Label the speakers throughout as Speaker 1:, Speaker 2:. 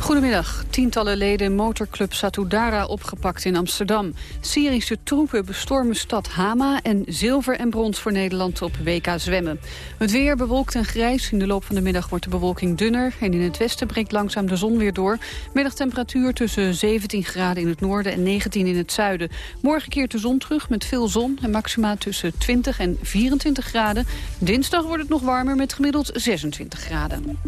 Speaker 1: Goedemiddag. Tientallen leden motorclub Satudara opgepakt in Amsterdam. Syrische troepen bestormen stad Hama en zilver en brons voor Nederland op WK zwemmen. Het weer bewolkt en grijs. In de loop van de middag wordt de bewolking dunner en in het westen breekt langzaam de zon weer door. Middagtemperatuur tussen 17 graden in het noorden en 19 in het zuiden. Morgen keert de zon terug met veel zon en maxima tussen 20 en 24 graden. Dinsdag wordt het nog warmer met gemiddeld 26 graden.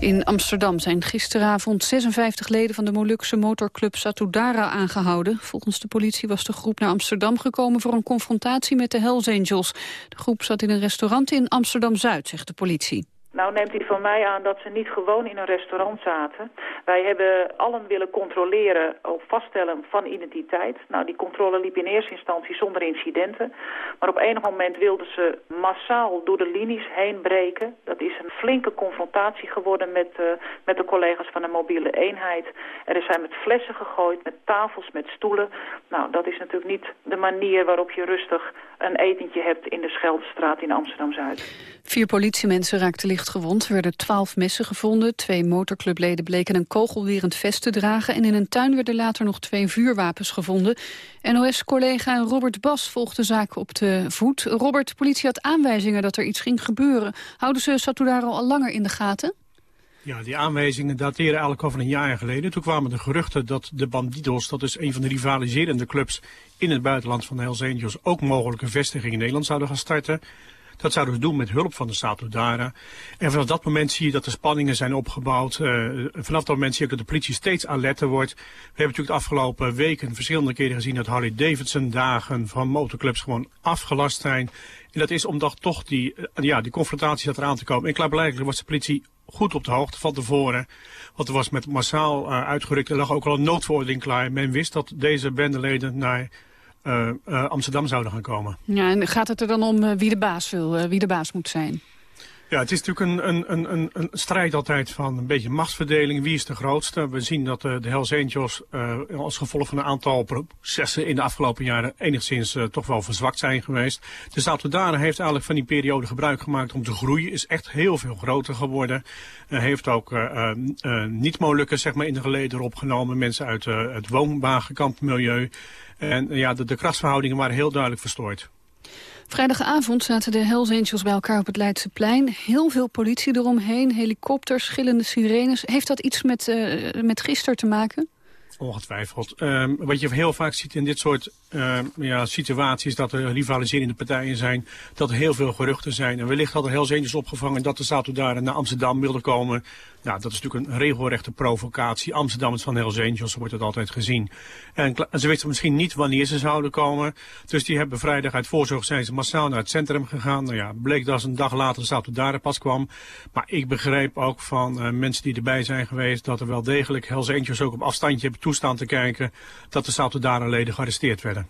Speaker 1: In Amsterdam zijn gisteravond 56 leden van de Molukse motorclub Satudara aangehouden. Volgens de politie was de groep naar Amsterdam gekomen voor een confrontatie met de Hells Angels. De groep zat in een restaurant in Amsterdam-Zuid, zegt de politie.
Speaker 2: Nou neemt hij van mij aan dat ze niet gewoon in een restaurant zaten. Wij hebben allen willen controleren op vaststellen van identiteit. Nou, die controle liep in eerste instantie zonder incidenten. Maar op enig moment wilden ze massaal door de linies heen breken. Dat is een flinke confrontatie geworden met, uh, met de collega's van de mobiele eenheid. Er zijn met flessen gegooid, met tafels, met stoelen. Nou, dat is natuurlijk niet de manier waarop je rustig een etentje hebt in de Scheldestraat in Amsterdam-Zuid.
Speaker 1: Vier politiemensen raakten licht gewond. Er werden twaalf messen gevonden. Twee motorclubleden bleken een kogelwerend vest te dragen. En in een tuin werden later nog twee vuurwapens gevonden. NOS-collega Robert Bas volgde zaken op de voet. Robert, de politie had aanwijzingen dat er iets ging gebeuren. Houden ze Satudaro al langer in de gaten?
Speaker 3: Ja, die aanwijzingen dateren eigenlijk al van een jaar geleden. Toen kwamen de geruchten dat de Bandidos, dat is een van de rivaliserende clubs in het buitenland van de Hells Angels, ook mogelijke vestiging in Nederland zouden gaan starten. Dat zouden we doen met hulp van de Satudara. En vanaf dat moment zie je dat de spanningen zijn opgebouwd. Uh, vanaf dat moment zie je ook dat de politie steeds alerter wordt. We hebben natuurlijk de afgelopen weken verschillende keren gezien dat Harley Davidson dagen van motorclubs gewoon afgelast zijn. En dat is omdat toch die, uh, ja, die confrontatie zat eraan te komen. En klaarblijkelijk was de politie goed op de hoogte van tevoren. Want er was met massaal uh, uitgerukt. Er lag ook al een noodverordening klaar. Men wist dat deze bendeleden naar uh, uh, Amsterdam zouden gaan komen.
Speaker 1: Ja, en gaat het er dan om uh, wie de baas wil, wie de baas moet zijn?
Speaker 3: Ja, het is natuurlijk een, een, een, een strijd altijd van een beetje machtsverdeling. Wie is de grootste? We zien dat de Hells Angels uh, als gevolg van een aantal processen in de afgelopen jaren enigszins uh, toch wel verzwakt zijn geweest. De Statudare heeft eigenlijk van die periode gebruik gemaakt om te groeien. Is echt heel veel groter geworden. heeft ook niet-molukken zeg maar, in de geleden opgenomen. Mensen uit het woonwagenkampmilieu. En ja, de, de krachtsverhoudingen waren heel duidelijk verstoord.
Speaker 1: Vrijdagavond zaten de Hells Angels bij elkaar op het Leidseplein. Heel veel politie eromheen, helikopters, schillende sirenes. Heeft dat iets met, uh, met gisteren te maken?
Speaker 3: Ongetwijfeld. Um, wat je heel vaak ziet in dit soort uh, ja, situaties, dat er rivaliserende partijen zijn, dat er heel veel geruchten zijn. En wellicht hadden Hells Angels opgevangen dat de Statudaren naar Amsterdam wilden komen. Nou, dat is natuurlijk een regelrechte provocatie. Amsterdam is van Hells Angels, wordt het altijd gezien. En, ze wisten misschien niet wanneer ze zouden komen. Dus die hebben vrijdag uit voorzorg zijn ze massaal naar het centrum gegaan. Nou ja, bleek dat ze een dag later de Statudaren pas kwam. Maar ik begreep ook van uh, mensen die erbij zijn geweest, dat er wel degelijk Hells Angels ook op afstandje hebben toestaan te kijken dat de Statudaren-leden gearresteerd werden.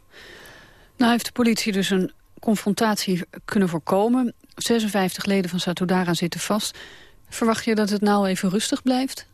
Speaker 1: Nou heeft de politie dus een confrontatie kunnen voorkomen. 56 leden van Satudara zitten vast. Verwacht je dat het nou even rustig blijft?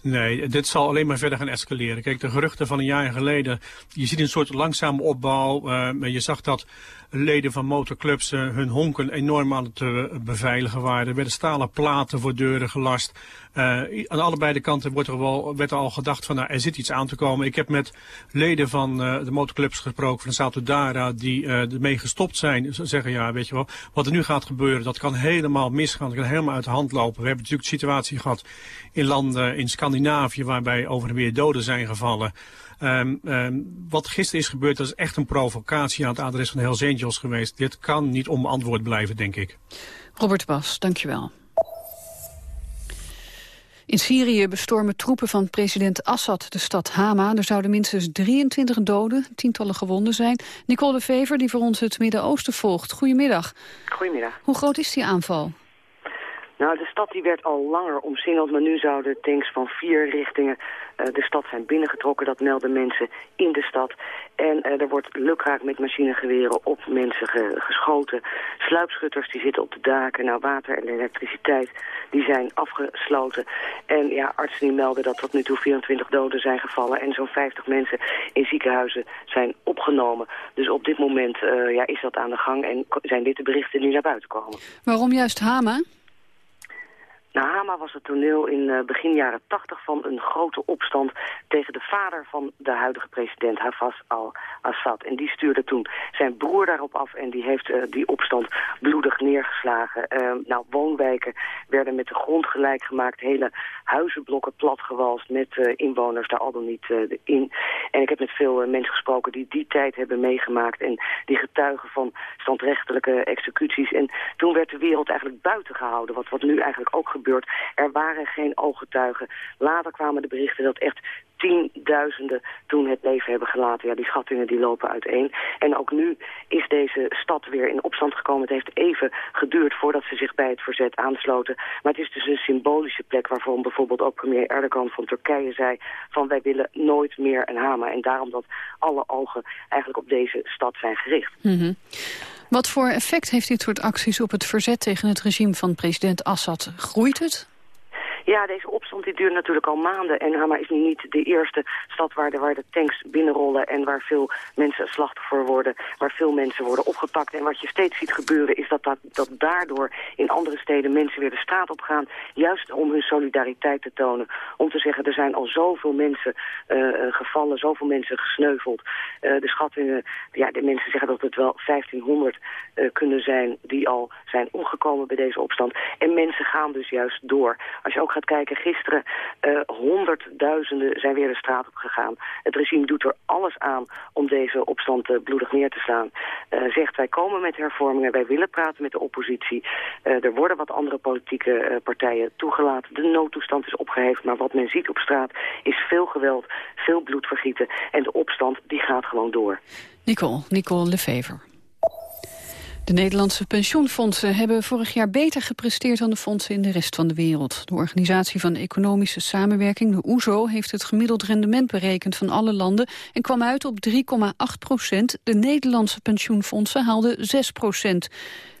Speaker 3: Nee, dit zal alleen maar verder gaan escaleren. Kijk, de geruchten van een jaar geleden, je ziet een soort langzame opbouw. Uh, je zag dat leden van motorclubs uh, hun honken enorm aan het uh, beveiligen waren. Er werden stalen platen voor deuren gelast. Uh, aan allebei de kanten wordt er wel, werd er al gedacht van nou, er zit iets aan te komen. Ik heb met leden van de motorclubs gesproken van Satudara die ermee gestopt zijn. Ze zeggen ja, weet je wel, wat er nu gaat gebeuren, dat kan helemaal misgaan. Dat kan helemaal uit de hand lopen. We hebben natuurlijk de situatie gehad in landen in Scandinavië waarbij over en weer doden zijn gevallen. Um, um, wat gisteren is gebeurd, dat is echt een provocatie aan het adres van de Hells Angels geweest. Dit kan niet onbeantwoord blijven, denk ik.
Speaker 1: Robert Bas, dankjewel. In Syrië bestormen troepen van president Assad de stad Hama. Er zouden minstens 23 doden, tientallen gewonden zijn. Nicole de Vever, die voor ons het Midden-Oosten volgt. Goedemiddag.
Speaker 4: Goedemiddag.
Speaker 1: Hoe groot is die aanval?
Speaker 4: Nou, de stad die werd al langer omsingeld, maar nu zouden tanks van vier richtingen de stad zijn binnengetrokken. Dat melden mensen in de stad. En er wordt lukraak met machinegeweren op mensen geschoten. Sluipschutters die zitten op de daken. Nou, water en elektriciteit die zijn afgesloten. En ja, artsen die melden dat tot nu toe 24 doden zijn gevallen... en zo'n 50 mensen in ziekenhuizen zijn opgenomen. Dus op dit moment ja, is dat aan de gang en zijn dit de berichten die naar buiten komen.
Speaker 1: Waarom juist Hama?
Speaker 4: Nou, Hama was het toneel in uh, begin jaren 80 van een grote opstand tegen de vader van de huidige president, Hafez al-Assad. En die stuurde toen zijn broer daarop af en die heeft uh, die opstand bloedig neergeslagen. Uh, nou, woonwijken werden met de grond gelijk gemaakt, hele huizenblokken platgewalst met inwoners daar al dan niet in. En ik heb met veel mensen gesproken die die tijd hebben meegemaakt en die getuigen van standrechtelijke executies. En toen werd de wereld eigenlijk buiten gehouden, wat, wat nu eigenlijk ook gebeurt er waren geen ooggetuigen. Later kwamen de berichten dat echt tienduizenden toen het leven hebben gelaten. Ja, die schattingen die lopen uiteen. En ook nu is deze stad weer in opstand gekomen. Het heeft even geduurd voordat ze zich bij het verzet aansloten. Maar het is dus een symbolische plek waarvan bijvoorbeeld ook premier Erdogan van Turkije zei... van wij willen nooit meer een Hama. En daarom dat alle ogen eigenlijk op deze stad zijn gericht.
Speaker 1: Mm wat voor effect heeft dit soort acties op het verzet tegen het regime van president Assad? Groeit het?
Speaker 4: Ja, deze opstand die duurt natuurlijk al maanden. En Hama is nu niet de eerste stad waar de, waar de tanks binnenrollen... en waar veel mensen slachtoffer worden, waar veel mensen worden opgepakt. En wat je steeds ziet gebeuren is dat, dat, dat daardoor in andere steden mensen weer de straat op gaan... juist om hun solidariteit te tonen. Om te zeggen, er zijn al zoveel mensen uh, gevallen, zoveel mensen gesneuveld. Uh, de schattingen, ja, de mensen zeggen dat het wel 1500 uh, kunnen zijn... die al zijn omgekomen bij deze opstand. En mensen gaan dus juist door. Als je ook kijken, gisteren uh, honderdduizenden zijn weer de straat op gegaan. Het regime doet er alles aan om deze opstand uh, bloedig neer te slaan. Uh, zegt wij komen met hervormingen, wij willen praten met de oppositie. er worden wat andere politieke partijen toegelaten. De noodtoestand is opgeheven, maar wat men ziet op straat is veel geweld, veel bloedvergieten. En de opstand die gaat gewoon door.
Speaker 1: Nicole, Nicole Lefever. De Nederlandse pensioenfondsen hebben vorig jaar beter gepresteerd dan de fondsen in de rest van de wereld. De Organisatie van Economische Samenwerking, de OESO, e heeft het gemiddeld rendement berekend van alle landen en kwam uit op 3,8 procent. De Nederlandse pensioenfondsen haalden 6 procent.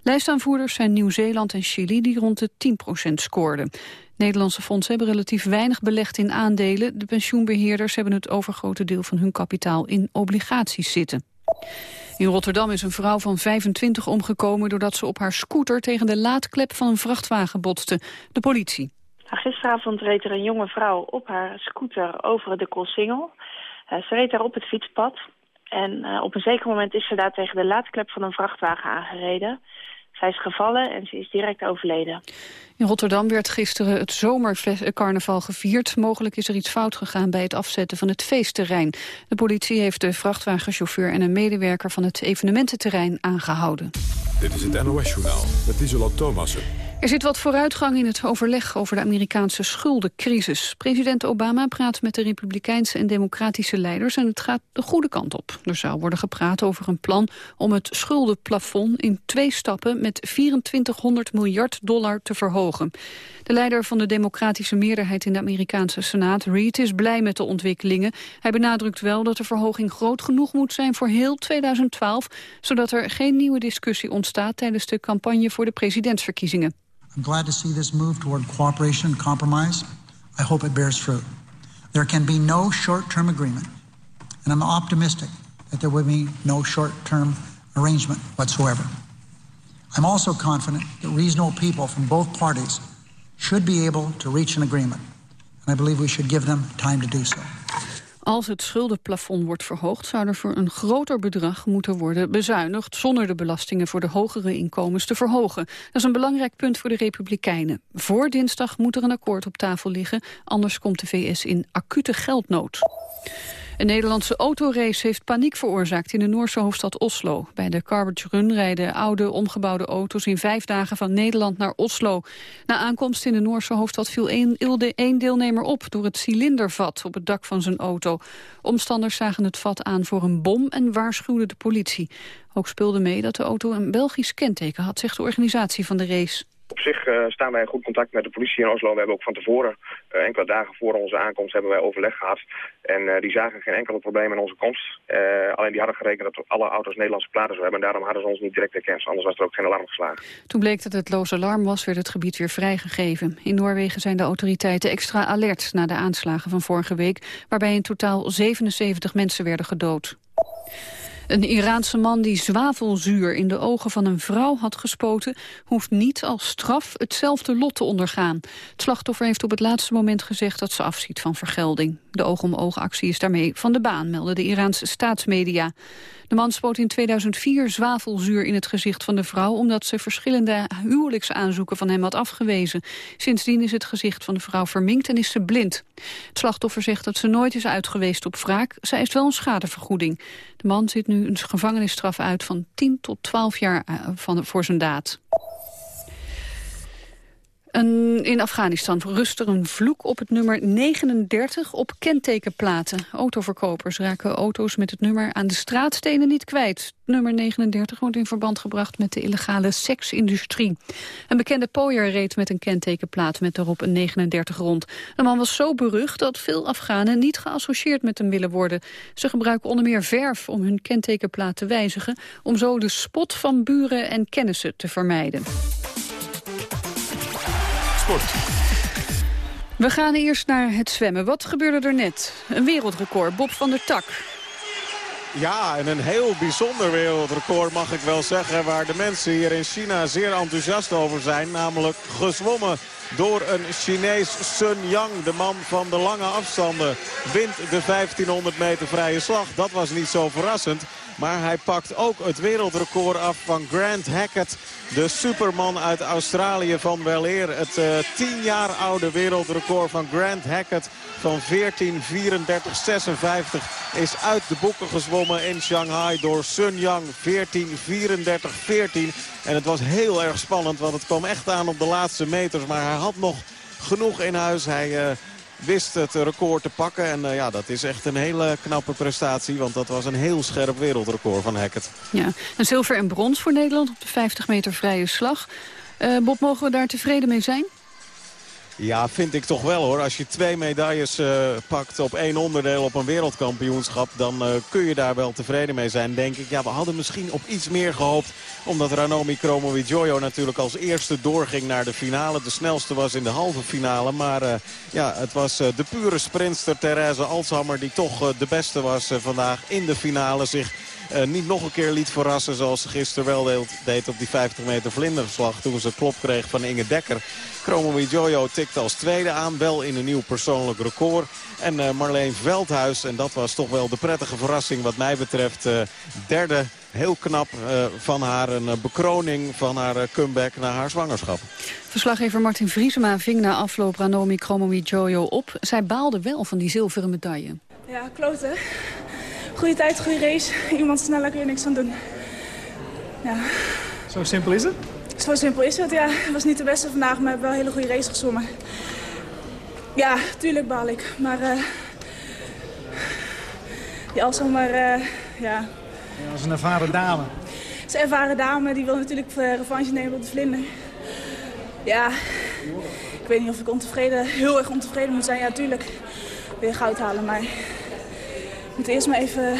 Speaker 1: Lijstaanvoerders zijn Nieuw-Zeeland en Chili die rond de 10 procent scoorden. Nederlandse fondsen hebben relatief weinig belegd in aandelen. De pensioenbeheerders hebben het overgrote deel van hun kapitaal in obligaties zitten. In Rotterdam is een vrouw van 25 omgekomen... doordat ze op haar scooter tegen de laadklep van een vrachtwagen botste. De politie.
Speaker 5: Gisteravond reed er een jonge vrouw op haar scooter over de Koolsingel. Uh, ze reed daar op het fietspad. En uh, op een zeker moment is ze daar tegen de laadklep van een vrachtwagen aangereden. Zij is gevallen en ze is direct overleden.
Speaker 1: In Rotterdam werd gisteren het zomercarnaval gevierd. Mogelijk is er iets fout gegaan bij het afzetten van het feestterrein. De politie heeft de vrachtwagenchauffeur en een medewerker van het evenemententerrein aangehouden.
Speaker 6: Dit is het NOS-journaal met Isola Thomassen.
Speaker 1: Er zit wat vooruitgang in het overleg over de Amerikaanse schuldencrisis. President Obama praat met de republikeinse en democratische leiders... en het gaat de goede kant op. Er zou worden gepraat over een plan om het schuldenplafond... in twee stappen met 2400 miljard dollar te verhogen. De leider van de democratische meerderheid in de Amerikaanse Senaat, Reid, is blij met de ontwikkelingen. Hij benadrukt wel dat de verhoging groot genoeg moet zijn voor heel 2012... zodat er geen nieuwe discussie ontstaat tijdens de campagne voor de presidentsverkiezingen.
Speaker 7: I'm glad to see this move toward cooperation and compromise. I hope it bears fruit. There can be no short-term agreement, and I'm optimistic that there will be no short-term arrangement whatsoever. I'm also confident that reasonable people from both parties should be able to reach an agreement, and I believe we should give them time to do so.
Speaker 1: Als het schuldenplafond wordt verhoogd... zou er voor een groter bedrag moeten worden bezuinigd... zonder de belastingen voor de hogere inkomens te verhogen. Dat is een belangrijk punt voor de Republikeinen. Voor dinsdag moet er een akkoord op tafel liggen... anders komt de VS in acute geldnood. Een Nederlandse autorace heeft paniek veroorzaakt in de Noorse hoofdstad Oslo. Bij de Carbage Run rijden oude, omgebouwde auto's in vijf dagen van Nederland naar Oslo. Na aankomst in de Noorse hoofdstad viel één deelnemer op door het cilindervat op het dak van zijn auto. Omstanders zagen het vat aan voor een bom en waarschuwden de politie. Ook speelde mee dat de auto een Belgisch kenteken had, zegt de organisatie van de race.
Speaker 8: Op zich uh, staan wij in goed contact met de politie in Oslo. We hebben ook van tevoren, uh, enkele dagen voor onze aankomst, hebben wij overleg gehad. En uh, die zagen geen enkele probleem in onze komst. alleen die hadden gerekend dat alle auto's Nederlandse platen zouden hebben. En daarom hadden ze ons niet direct herkend. Anders was er ook geen alarm geslagen.
Speaker 1: Toen bleek dat het loos alarm was, werd het gebied weer vrijgegeven. In Noorwegen zijn de autoriteiten extra alert na de aanslagen van vorige week... waarbij in totaal 77 mensen werden gedood. Een Iraanse man die zwavelzuur in de ogen van een vrouw had gespoten... hoeft niet als straf hetzelfde lot te ondergaan. Het slachtoffer heeft op het laatste moment gezegd dat ze afziet van vergelding. De oog-om-oog-actie is daarmee van de baan, melden de Iraanse staatsmedia. De man spoot in 2004 zwavelzuur in het gezicht van de vrouw... omdat ze verschillende huwelijksaanzoeken van hem had afgewezen. Sindsdien is het gezicht van de vrouw verminkt en is ze blind. Het slachtoffer zegt dat ze nooit is uitgeweest op wraak. Zij heeft wel een schadevergoeding. De man zit nu een gevangenisstraf uit van 10 tot 12 jaar eh, van, voor zijn daad in Afghanistan rust er een vloek op het nummer 39 op kentekenplaten. Autoverkopers raken auto's met het nummer aan de straatstenen niet kwijt. Nummer 39 wordt in verband gebracht met de illegale seksindustrie. Een bekende pooier reed met een kentekenplaat met daarop een 39 rond. De man was zo berucht dat veel Afghanen niet geassocieerd met hem willen worden. Ze gebruiken onder meer verf om hun kentekenplaat te wijzigen... om zo de spot van buren en kennissen te vermijden. We gaan eerst naar het zwemmen. Wat gebeurde er net? Een wereldrecord, Bob van der Tak.
Speaker 9: Ja, en een heel bijzonder wereldrecord mag ik wel zeggen... waar de mensen hier in China zeer enthousiast over zijn. Namelijk gezwommen door een Chinees Sun Yang. De man van de lange afstanden wint de 1500 meter vrije slag. Dat was niet zo verrassend. Maar hij pakt ook het wereldrecord af van Grant Hackett. De superman uit Australië van weleer. Het uh, eh, 10 jaar oude wereldrecord van Grant Hackett van 14.34.56 is uit de boeken gezwommen in Shanghai door Sun Yang. 14.34.14. En het was heel erg spannend, want het kwam echt aan op de laatste meters. Maar hij had nog genoeg in huis. Hij... Uh, wist het record te pakken. En uh, ja, dat is echt een hele knappe prestatie. Want dat was een heel scherp wereldrecord van Hackett.
Speaker 1: Ja, een zilver en brons voor Nederland op de 50 meter vrije slag. Uh, Bob, mogen we daar tevreden mee zijn?
Speaker 9: Ja, vind ik toch wel hoor. Als je twee medailles uh, pakt op één onderdeel op een wereldkampioenschap... dan uh, kun je daar wel tevreden mee zijn, denk ik. Ja, we hadden misschien op iets meer gehoopt... omdat Ranomi Kromowidjojo natuurlijk als eerste doorging naar de finale. De snelste was in de halve finale. Maar uh, ja, het was de pure sprinster Therese Alshammer... die toch de beste was vandaag in de finale. Zich niet nog een keer liet verrassen zoals ze gisteren wel deed op die 50 meter vlinderslag. Toen ze klop kreeg van Inge Dekker. Chromo Jojo tikt als tweede aan, wel in een nieuw persoonlijk record. En uh, Marleen Veldhuis, en dat was toch wel de prettige verrassing wat mij betreft. Uh, derde, heel knap uh, van haar een bekroning van haar comeback naar haar zwangerschap.
Speaker 1: Verslaggever Martin Vriesema ving na afloop Ranomi Chromomi Jojo op. Zij baalde wel van die zilveren medaille.
Speaker 10: Ja, kloten goede tijd, goede race. Iemand sneller kun je niks aan doen. Ja.
Speaker 11: Zo simpel is het?
Speaker 10: Zo simpel is het, ja. Het was niet de beste vandaag, maar ik heb wel een hele goede race gezwommen. Ja, tuurlijk baal ik. Maar uh, die Alzheimer, uh, ja...
Speaker 11: Ja, als een ervaren dame.
Speaker 10: Ze is een ervaren dame, die wil natuurlijk uh, revanche nemen op de vlinder. Ja, ik weet niet of ik ontevreden, heel erg ontevreden moet zijn. Ja, tuurlijk wil je goud halen, maar moet eerst maar even,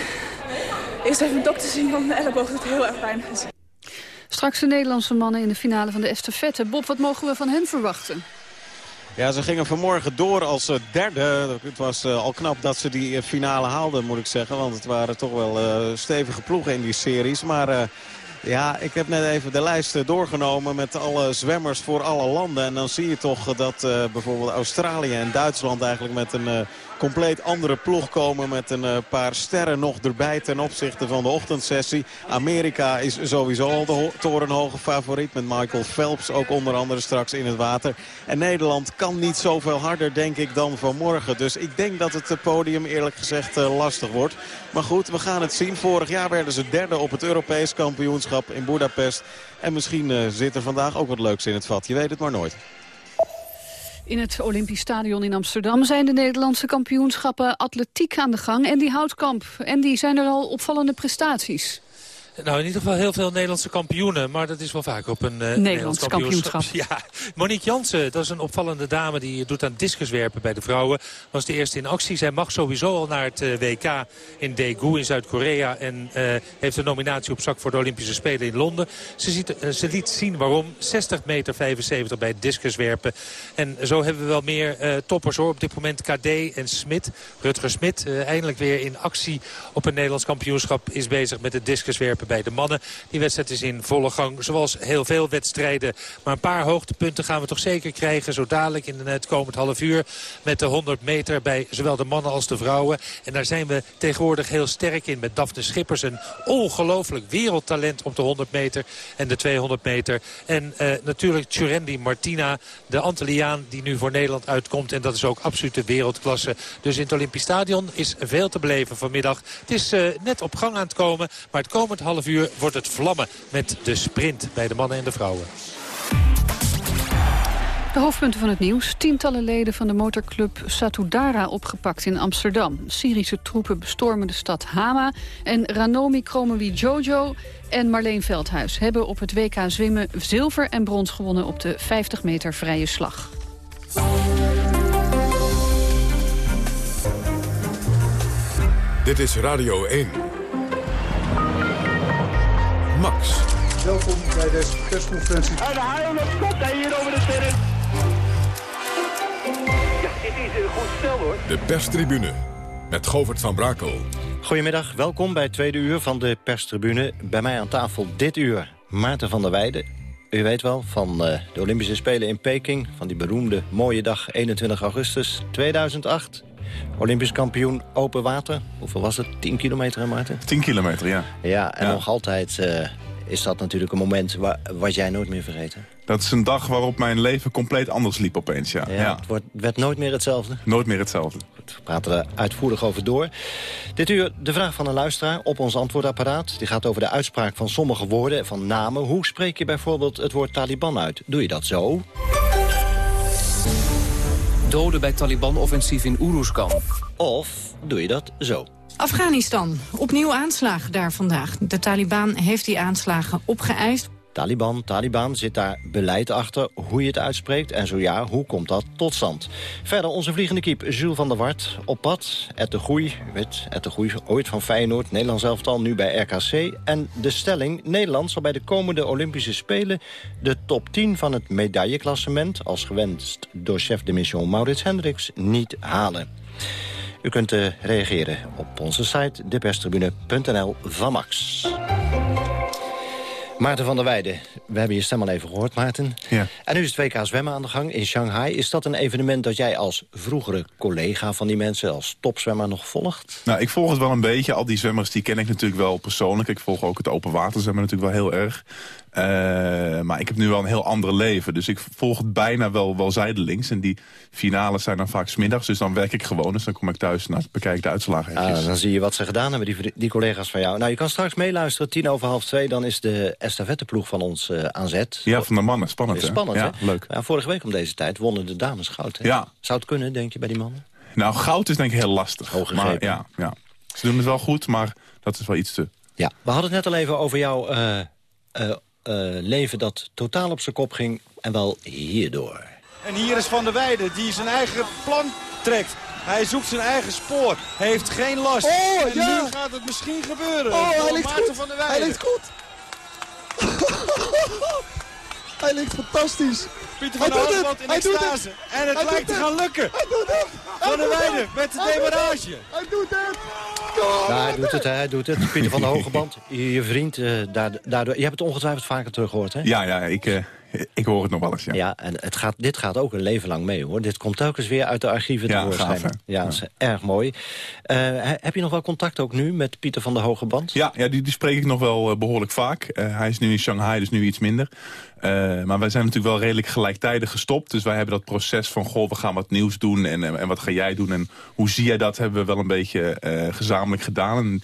Speaker 10: eerst even een dokter zien, want mijn elleboog doet heel erg pijn.
Speaker 1: Straks de Nederlandse mannen in de finale van de estafette. Bob, wat mogen we van hen verwachten?
Speaker 9: Ja, ze gingen vanmorgen door als eh, derde. Het was eh, al knap dat ze die eh, finale haalden, moet ik zeggen. Want het waren toch wel stevige ploegen in die series. Maar ja, ik heb net even de lijst doorgenomen met alle zwemmers voor alle landen. En dan zie je toch dat bijvoorbeeld Australië en Duitsland eigenlijk met een compleet andere ploeg komen met een eh, paar sterren nog erbij ten opzichte van de ochtendsessie. Amerika is sowieso al de torenhoge favoriet met Michael Phelps ook onder andere straks in het water. En Nederland kan niet zoveel harder denk ik dan vanmorgen. Dus ik denk dat het podium eerlijk gezegd eh, lastig wordt. Maar goed, we gaan het zien. Vorig jaar werden ze derde op het Europees kampioenschap in Budapest. En misschien zit er vandaag ook wat leuks in het vat. Je weet het maar nooit.
Speaker 1: In het Olympisch Stadion in Amsterdam zijn de Nederlandse kampioenschappen atletiek aan de gang. En die houtkamp. En die zijn er al opvallende prestaties.
Speaker 12: Nou, in ieder geval heel veel Nederlandse kampioenen. Maar dat is wel vaak op een uh, Nederlands, Nederlands kampioenschap. Ja, Monique Jansen, dat is een opvallende dame. Die doet aan discuswerpen bij de vrouwen. Was de eerste in actie. Zij mag sowieso al naar het uh, WK in Daegu in Zuid-Korea. En uh, heeft een nominatie op zak voor de Olympische Spelen in Londen. Ze, ziet, ze liet zien waarom. 60 meter 75 bij discuswerpen. En zo hebben we wel meer toppers hoor. Op dit moment KD en Smit. Rutger Smit eindelijk weer in actie op een Nederlands kampioenschap. Is bezig met het discuswerpen bij de mannen. Die wedstrijd is in volle gang, zoals heel veel wedstrijden. Maar een paar hoogtepunten gaan we toch zeker krijgen... zo dadelijk in het komend half uur met de 100 meter... bij zowel de mannen als de vrouwen. En daar zijn we tegenwoordig heel sterk in met Daphne Schippers. Een ongelooflijk wereldtalent op de 100 meter en de 200 meter. En uh, natuurlijk Churendi Martina, de Antilliaan die nu voor Nederland uitkomt. En dat is ook absolute wereldklasse. Dus in het Olympisch Stadion is veel te beleven vanmiddag. Het is uh, net op gang aan het komen, maar het komend half uur wordt het vlammen met de sprint bij de mannen en de vrouwen.
Speaker 1: De hoofdpunten van het nieuws. Tientallen leden van de motorclub Satudara opgepakt in Amsterdam. Syrische troepen bestormen de stad Hama. En Ranomi Kromowi Jojo en Marleen Veldhuis hebben op het WK zwemmen zilver en brons gewonnen op de 50 meter vrije slag.
Speaker 6: Dit is Radio 1. Max.
Speaker 13: Welkom bij deze persconferentie.
Speaker 14: En de haal op hij hier over de sterren. Ja, dit is een goed stel hoor.
Speaker 6: De perstribune met Govert van Brakel.
Speaker 15: Goedemiddag, welkom bij het tweede uur van de perstribune. Bij mij aan tafel dit uur Maarten van der Weijden. U weet wel, van uh, de Olympische Spelen in Peking... van die beroemde mooie dag 21 augustus 2008... Olympisch kampioen open water. Hoeveel was het? 10 kilometer, hè Maarten?
Speaker 16: 10 kilometer, ja.
Speaker 15: Ja, en nog altijd uh, is dat natuurlijk een moment waar, wat jij nooit meer vergeten.
Speaker 16: Dat is een dag waarop mijn leven compleet anders liep opeens, ja.
Speaker 15: ja, Het wordt, werd nooit meer hetzelfde?
Speaker 16: Nooit meer hetzelfde.
Speaker 15: Goed, we praten er uitvoerig over door. Dit uur de vraag van een luisteraar op ons antwoordapparaat. Die gaat over de uitspraak van sommige woorden, van namen. Hoe spreek je bijvoorbeeld het woord Taliban uit? Doe je dat zo?
Speaker 17: Doden bij Taliban-offensief in Uruzgan.
Speaker 15: Of doe je dat zo?
Speaker 18: Afghanistan. Opnieuw aanslagen daar vandaag. De Taliban heeft die aanslagen opgeëist.
Speaker 15: Taliban, Taliban, zit daar beleid achter hoe je het uitspreekt? En zo ja, hoe komt dat tot stand? Verder onze vliegende kiep Jules van der Wart op pad. Ed de Groei, weet, Ed de Groei, ooit van Feyenoord, Nederlands elftal, nu bij RKC. En de stelling, Nederland zal bij de komende Olympische Spelen... de top 10 van het medailleklassement, als gewenst door chef de mission Maurits Hendricks, niet halen. U kunt uh, reageren op onze site deperstribune.nl van Max. Maarten van der Weijden, we hebben je stem al even gehoord, Maarten.
Speaker 16: Ja.
Speaker 15: En nu is het WK zwemmen aan de gang in Shanghai. Is dat een evenement dat jij als vroegere collega van die mensen... als topzwemmer nog volgt?
Speaker 16: Nou, ik volg het wel een beetje. Al die zwemmers die ken ik natuurlijk wel persoonlijk. Ik volg ook het open waterzwemmen natuurlijk wel heel erg. Uh, maar ik heb nu wel een heel ander leven. Dus ik volg het bijna wel, wel zijdelings. En die finales zijn dan vaak smiddags. Dus dan werk ik gewoon. Dus dan kom ik thuis en bekijk ik de uitslagen.
Speaker 15: Ah, dan zie je wat ze gedaan hebben, die, die collega's van jou. Nou, je kan straks meeluisteren. Tien over half twee. Dan is de estafetteploeg van ons uh, aan zet.
Speaker 16: Ja, van de mannen. Spannend,
Speaker 15: spannend,
Speaker 16: ja,
Speaker 15: hè?
Speaker 16: leuk.
Speaker 15: Ja, vorige week om deze tijd wonnen de dames goud. Hè?
Speaker 16: Ja.
Speaker 15: Zou het kunnen, denk je, bij die mannen?
Speaker 16: Nou, goud is denk ik heel lastig.
Speaker 15: Hoog
Speaker 16: maar, ja, ja. Ze doen het wel goed, maar dat is wel iets te...
Speaker 15: Ja, we hadden het net al even over jouw... Uh, leven dat totaal op zijn kop ging en wel hierdoor.
Speaker 9: En hier is Van der Weijden die zijn eigen plan trekt. Hij zoekt zijn eigen spoor. Hij heeft geen last.
Speaker 19: Oh,
Speaker 9: en
Speaker 19: ja.
Speaker 9: nu gaat het misschien gebeuren.
Speaker 19: Oh, hij ligt
Speaker 9: Maarten
Speaker 19: goed.
Speaker 9: Van der
Speaker 19: Hij ligt goed. hij ligt fantastisch.
Speaker 9: Pieter van
Speaker 19: Hij doet
Speaker 9: Hoogland
Speaker 19: het.
Speaker 9: in
Speaker 19: Hij doet
Speaker 9: extase.
Speaker 19: het.
Speaker 9: En het
Speaker 19: Hij
Speaker 9: lijkt te gaan lukken.
Speaker 19: Hij doet het. Hij
Speaker 9: Van der. Weijden met de
Speaker 19: Hij doet het.
Speaker 9: demarage.
Speaker 19: Hij doet het.
Speaker 15: Hij doet het, hè, hij doet het. Pieter van de Hogeband, je, je vriend, eh, daar- daardoor, je hebt het ongetwijfeld vaker teruggehoord, hè?
Speaker 16: Ja, ja, ik, uh, ik hoor het nog wel eens, ja.
Speaker 15: Ja, en het gaat, dit gaat ook een leven lang mee, hoor. Dit komt telkens weer uit de archieven
Speaker 16: Ja,
Speaker 15: tevoorschijn.
Speaker 16: gaaf,
Speaker 15: ja, dat is erg mooi. Uh, heb je nog wel contact ook nu met Pieter van de Hogeband?
Speaker 16: Ja, ja die, die spreek ik nog wel uh, behoorlijk vaak. Uh, hij is nu in Shanghai, dus nu iets minder. maar wij zijn natuurlijk wel redelijk gelijktijdig gestopt. Dus wij hebben dat proces van, goh, we gaan wat nieuws doen. En, en wat ga jij doen? En hoe zie jij dat? Hebben we wel een beetje gezamenlijk gedaan. En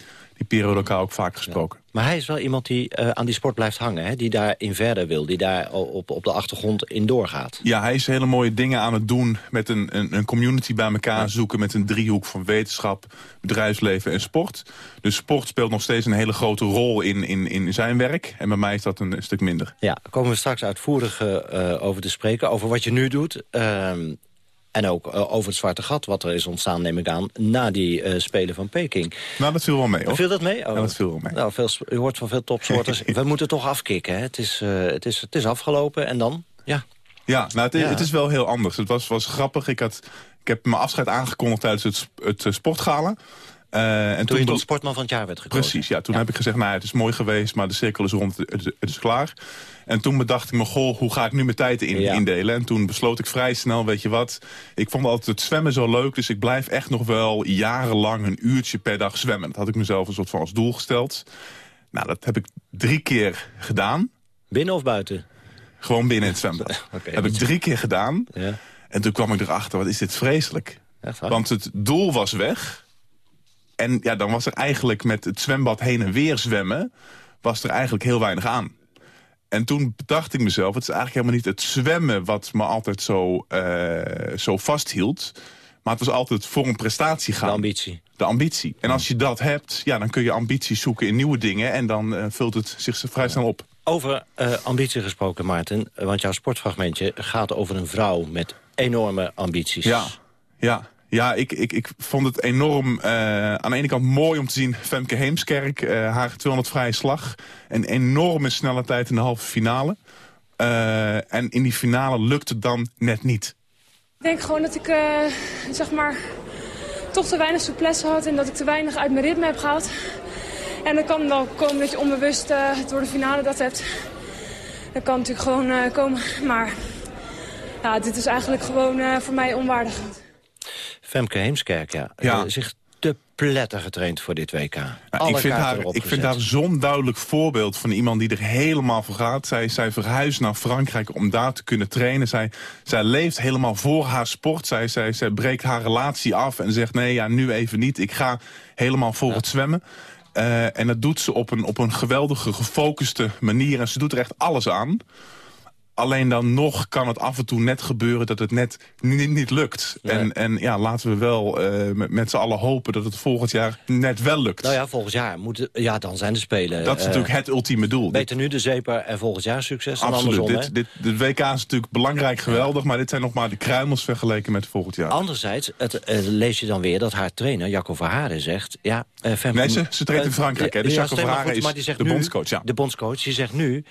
Speaker 16: die elkaar ook vaak gesproken.
Speaker 15: Maar hij is wel iemand die uh, aan die sport blijft hangen. Hè? Die daarin verder wil. Die daar op, op de achtergrond in doorgaat.
Speaker 16: Ja, hij is hele mooie dingen aan het doen. Met een, een, een community bij elkaar zoeken. Met een driehoek van wetenschap, bedrijfsleven en sport. Dus sport speelt nog steeds een hele grote rol in, in, in zijn werk. En bij mij is dat een, stuk minder.
Speaker 15: Ja, komen we straks uitvoerig uh, over te spreken. Over wat je nu doet. Ehm, en ook uh, over het zwarte gat wat er is ontstaan, neem ik aan... na die uh, Spelen van Peking.
Speaker 16: Nou, dat viel wel mee, hoor.
Speaker 15: Viel dat mee?
Speaker 16: Oh. Ja, dat viel wel mee.
Speaker 15: Nou, veel, u hoort van veel topsoorters. we moeten toch afkicken, hè? Het is, uh, het, is, het is afgelopen en dan, ja...
Speaker 16: Ja, nou, het, ja. het is wel heel anders. Het was, was grappig. Ik, had, ik heb mijn afscheid aangekondigd tijdens het, het sportgala.
Speaker 15: Uh, en toen, toen je tot sportman van het jaar werd gekozen.
Speaker 16: Precies, ja. Toen ja. heb ik gezegd, nou, het is mooi geweest, maar de cirkel is rond, het, het is klaar. En toen bedacht ik me, goh, hoe ga ik nu mijn tijd in, ja. indelen? En toen besloot ik vrij snel, weet je wat... ik vond altijd het zwemmen zo leuk... dus ik blijf echt nog wel jarenlang een uurtje per dag zwemmen. Dat had ik mezelf een soort van als doel gesteld. Nou, dat heb ik drie keer gedaan.
Speaker 15: Binnen of buiten?
Speaker 16: Gewoon binnen het zwembad. okay, heb ik drie keer gedaan. Ja. En toen kwam ik erachter, wat is dit vreselijk. Want het doel was weg. En ja, dan was er eigenlijk met het zwembad heen en weer zwemmen... was er eigenlijk heel weinig aan. En toen bedacht ik mezelf, het is eigenlijk helemaal niet het zwemmen... wat me altijd zo, uh, zo vasthield. Maar het was altijd voor een prestatie gaan.
Speaker 15: De ambitie.
Speaker 16: De ambitie. En als je dat hebt, ja, dan kun je ambitie zoeken in nieuwe dingen... en dan uh, vult het zich vrij snel op.
Speaker 15: Over uh, ambitie gesproken, Maarten. Want jouw sportfragmentje gaat over een vrouw met enorme ambities.
Speaker 16: Ja, ja. Ja, ik, ik, ik vond het enorm uh, aan de ene kant mooi om te zien... Femke Heemskerk, uh, haar 200 vrije slag. Een enorme snelle tijd in de halve finale. Uh, en in die finale lukt het dan net niet.
Speaker 20: Ik denk gewoon dat ik, zeg maar, toch te weinig souplesse had... en dat ik te weinig uit mijn ritme heb gehaald. En dan kan wel komen dat je onbewust door de finale dat hebt. Dat kan natuurlijk gewoon komen, maar... Ja, dit is eigenlijk gewoon voor mij onwaardig.
Speaker 15: Femke Heemskerk, ja. ja. Uh, zich te pletter getraind voor dit WK.
Speaker 16: Nou, ik, vind haar, ik vind haar zo'n duidelijk voorbeeld van iemand die er helemaal voor gaat. Zij, zij verhuist naar Frankrijk om daar te kunnen trainen. Zij, zij leeft helemaal voor haar sport. Zij, zij, zij breekt haar relatie af en zegt nee, ja, nu even niet. Ik ga helemaal voor ja. het zwemmen. Uh, en dat doet ze op een, op een geweldige, gefocuste manier. En ze doet er echt alles aan. Alleen dan nog kan het af en toe net gebeuren dat het net niet, niet lukt. En, en ja, laten we wel uh, met, met z'n allen hopen dat het volgend jaar net wel lukt.
Speaker 15: Nou ja, volgend jaar moet, ja, dan zijn de Spelen.
Speaker 16: Dat is uh, natuurlijk het ultieme doel.
Speaker 15: Beter nu de zeper en volgend jaar succes dan
Speaker 16: Absoluut.
Speaker 15: andersom.
Speaker 16: Dit, dit, de WK is natuurlijk belangrijk, geweldig, maar dit zijn nog maar de kruimels vergeleken met volgend jaar.
Speaker 15: Anderzijds het, uh, lees je dan weer dat haar trainer, Jacco Verharen, zegt... Ja,
Speaker 16: nee, ze, ze treedt in Frankrijk, hè? Dus ja, Jacco Verharen is de bondscoach. Ja.
Speaker 15: De bondscoach, die zegt nu...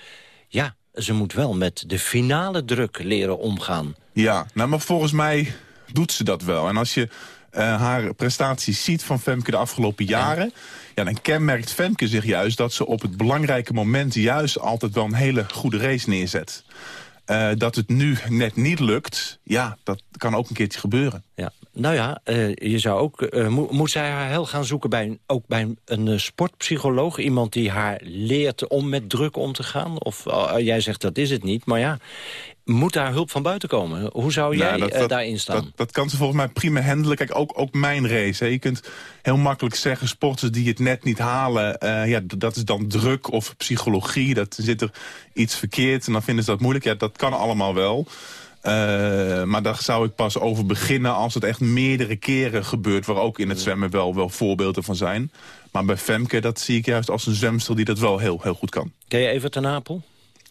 Speaker 15: Ja, ze moet wel met de finale druk leren omgaan.
Speaker 16: Ja, nou, maar volgens mij doet ze dat wel. En als je uh, haar prestaties ziet van Femke de afgelopen jaren... Ja. ja. dan kenmerkt Femke zich juist dat ze op het belangrijke moment... juist altijd wel een hele goede race neerzet. Uh, dat het nu net niet lukt, ja, dat kan ook een keertje gebeuren.
Speaker 15: Ja. Nou ja, uh, je zou ook, uh, mo moet zij haar hel gaan zoeken bij een, ook bij een, een sportpsycholoog? Iemand die haar leert om met druk om te gaan? Of jij zegt dat is het niet, maar ja, moet daar hulp van buiten komen? Hoe zou jij
Speaker 16: dat, dat,
Speaker 15: daarin staan?
Speaker 16: Dat, dat, kan ze volgens mij prima handelen. Kijk, ook, ook mijn race. Hè. Je kunt heel makkelijk zeggen, sporters die het net niet halen... Ja, dat is dan druk of psychologie. Dat zit er iets verkeerd en dan vinden ze dat moeilijk. Ja, dat kan allemaal wel. Uh, maar daar zou ik pas over beginnen als het echt meerdere keren gebeurt... waar ook in het zwemmen wel, wel voorbeelden van zijn. Maar bij Femke, dat zie ik juist als een zwemster die dat wel heel, heel goed kan.
Speaker 15: Ken je Evert ten Apel?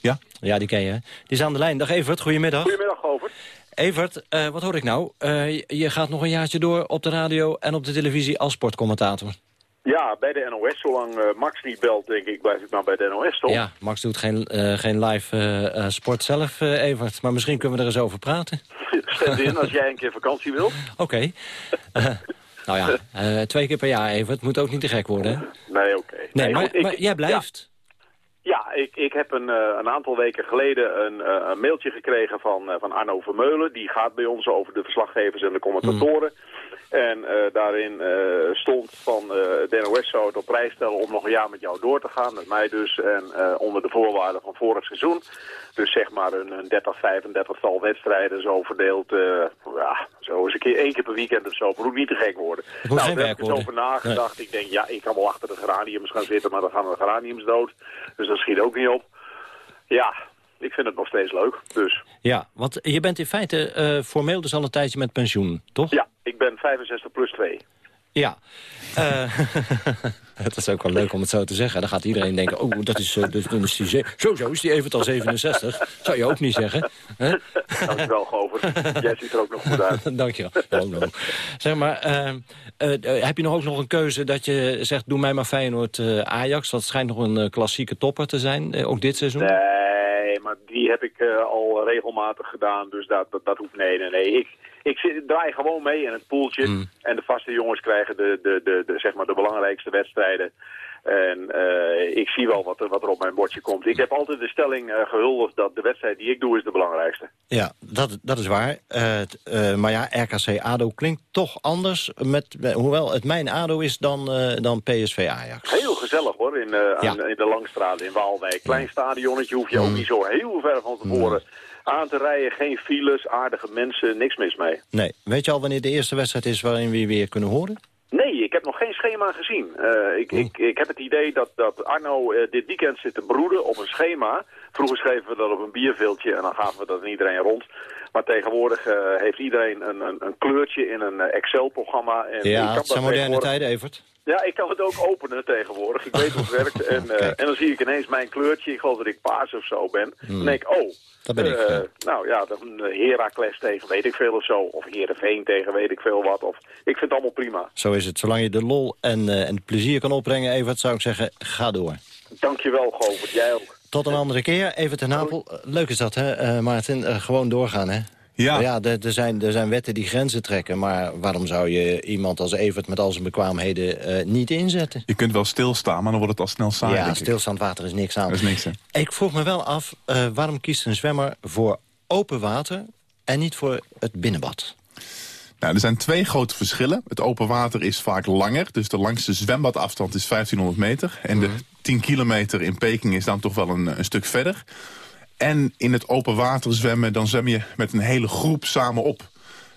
Speaker 16: Ja.
Speaker 15: Ja, die ken je. Die is aan de lijn. Dag Evert, goedemiddag.
Speaker 21: Goedemiddag, Govert.
Speaker 15: Evert, uh, wat hoor ik nou? Uh, je gaat nog een jaartje door op de radio en op de televisie als sportcommentator.
Speaker 21: Ja, bij de NOS. Zolang uh, Max niet belt, denk ik, blijf ik maar bij de NOS, toch?
Speaker 15: Ja, Max doet geen, geen live sport zelf, Evert. Maar misschien kunnen we er eens over praten.
Speaker 21: Zet in als jij een keer vakantie wilt.
Speaker 15: Oké. Okay. nou ja, twee keer per jaar, Evert. Moet ook niet te gek worden, hè?
Speaker 21: Nee, oké. Okay.
Speaker 15: Nee, nee, maar, goed, ik, maar, jij blijft...
Speaker 21: Ja. Ik, ik heb een, een aantal weken geleden een, een mailtje gekregen van, van Arno Vermeulen. Die gaat bij ons over de verslaggevers en de commentatoren. Mm. En daarin stond van de NOS zou het op prijs stellen om nog een jaar met jou door te gaan. Met mij dus. En onder de voorwaarden van vorig seizoen. Dus zeg maar een, een 30, 35 tal wedstrijden zo verdeeld. ja, zo eens een keer één keer per weekend of zo. Moet niet te gek worden.
Speaker 15: nou, daar
Speaker 21: heb ik eens over nagedacht. Nee. Ik denk, ja, ik kan wel achter de geraniums gaan zitten, maar dan gaan de geraniums dood. Dus dat schiet ook niet op. Ja, ik vind het nog steeds leuk, dus.
Speaker 15: Ja, want je bent in feite uh, formeel dus al een tijdje met pensioen, toch?
Speaker 21: Ja, ik ben 65 plus 2.
Speaker 15: Ja. Uh, het is ook wel leuk om het zo te zeggen. Dan gaat iedereen denken, oh, dat is, uh, dus, is die zo, zo is die even al 67. Zou je ook niet zeggen.
Speaker 21: Hè? Dankjewel, Gover. Jij ziet er ook nog goed uit.
Speaker 15: Dankjewel. Oh, no. Zeg maar, uh, heb je nog ook nog een keuze dat je zegt... doe mij maar Feyenoord-Ajax? dat schijnt nog een klassieke topper te zijn, ook dit seizoen.
Speaker 21: Nee, maar die heb ik al regelmatig gedaan. Dus dat, dat, dat hoeft... Nee, nee, nee. Ik, ik zit, draai gewoon mee in het poeltje. Mm. En de vaste jongens krijgen de, de, de, de, zeg maar de belangrijkste wedstrijden. En uh, ik zie wel wat er, wat er op mijn bordje komt. Ik heb altijd de stelling uh, gehuldigd dat de wedstrijd die ik doe is de belangrijkste.
Speaker 15: Ja, dat, dat is waar. Uh, maar ja, RKC ADO klinkt toch anders. Met, hoewel het mijn ADO is dan, dan PSV Ajax.
Speaker 21: Heel gezellig hoor, in, ja. aan, in de Langstraat in Waalwijk. Klein stadionnetje hoef je ook mm. niet zo heel ver van tevoren... Mm aan te rijden. Geen files, aardige mensen, niks mis mee.
Speaker 15: Nee. Weet je al wanneer de eerste wedstrijd is waarin we je weer kunnen horen?
Speaker 21: Nee, ik heb nog geen schema gezien. Uh, ik, ik, ik heb het idee dat, dat Arno uh, dit weekend zit te broeden op een schema. Vroeger schreven we dat op een bierveeltje en dan gaven we dat aan iedereen rond. Maar tegenwoordig uh, heeft iedereen een, een, een, kleurtje in een Excel-programma.
Speaker 15: Ja, het zijn moderne tijden, Evert.
Speaker 21: Ja, ik kan het ook openen tegenwoordig. Ik weet hoe het werkt. En, uh, en dan zie ik ineens mijn kleurtje. Ik geloof dat ik paars of zo ben. Hmm. Dan denk ik, oh.
Speaker 15: Dat ben ik. Uh,
Speaker 21: nou ja, dan Heracles tegen weet ik veel of zo. Of Heerenveen tegen weet ik veel wat. Of, ik vind het allemaal prima.
Speaker 15: Zo is het. Zolang je de lol en, uh, en het plezier kan opbrengen, Evert, zou ik zeggen, ga door.
Speaker 21: Dankjewel, Govert. Jij ook.
Speaker 15: Tot een andere keer. Even ten Napel. Leuk is dat, hè, Maarten? gewoon doorgaan, hè?
Speaker 16: Ja,
Speaker 15: ja er, zijn, er zijn wetten die grenzen trekken. Maar waarom zou je iemand als Evert met al zijn bekwaamheden uh, niet inzetten?
Speaker 16: Je kunt wel stilstaan, maar dan wordt het al snel saai.
Speaker 15: Ja, stilstaand water is niks aan.
Speaker 16: Dat is niks, hè?
Speaker 15: Ik vroeg me wel af, uh, waarom kiest een zwemmer voor open water... en niet voor het binnenbad?
Speaker 16: Nou, er zijn twee grote verschillen. Het open water is vaak langer, dus de langste zwembadafstand is 1500 meter. En de 10 mhm. kilometer in Peking is dan toch wel een, een stuk verder en in het open water zwemmen... dan zwem je met een hele groep samen op.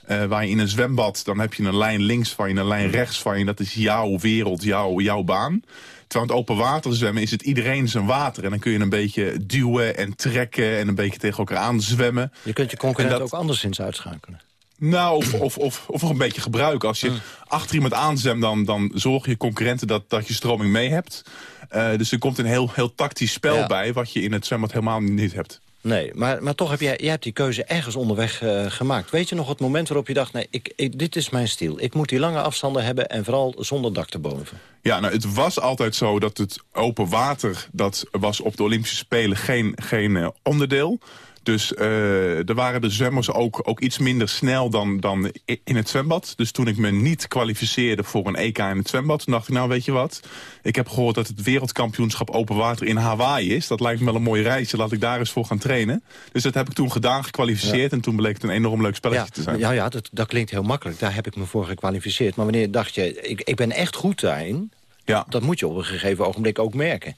Speaker 16: Uh, waar je in een zwembad, dan heb je een lijn links van je... een lijn rechts van je, dat is jouw wereld, jouw, jouw baan. Terwijl het open water zwemmen is het iedereen zijn water. En dan kun je een beetje duwen en trekken en een beetje tegen elkaar aan zwemmen.
Speaker 15: Je kunt je concurrent dat... ook anderszins uitschakelen.
Speaker 16: Nou, of, of, of, of nog een beetje gebruiken. Als je mm. achter iemand aanzwemt, dan, dan zorg je concurrenten dat, dat je stroming mee hebt. Uh, dus er komt een heel, heel tactisch spel ja. bij... wat je in het zwembad helemaal niet hebt.
Speaker 15: Nee, maar, maar toch heb jij, jij hebt die keuze ergens onderweg uh, gemaakt. Weet je nog het moment waarop je dacht... nee, ik, ik, dit is mijn stijl. Ik moet die lange afstanden hebben en vooral zonder dak erboven.
Speaker 16: Ja, nou, het was altijd zo dat het open water... dat was op de Olympische Spelen geen, geen uh, onderdeel... Dus uh, er waren de zwemmers ook, ook iets minder snel dan, dan in het zwembad. Dus toen ik me niet kwalificeerde voor een EK in het zwembad... toen dacht ik, nou weet je wat, ik heb gehoord dat het wereldkampioenschap open water in Hawaii is. Dat lijkt me wel een mooi reisje, laat ik daar eens voor gaan trainen. Dus dat heb ik toen gedaan, gekwalificeerd... en toen bleek het een enorm leuk spelletje
Speaker 15: ja,
Speaker 16: te zijn.
Speaker 15: Ja, ja dat, dat klinkt heel makkelijk. Daar heb ik me voor gekwalificeerd. Maar wanneer dacht je, ik, ik ben echt goed daarin... Ja. Dat moet je op een gegeven ogenblik ook merken.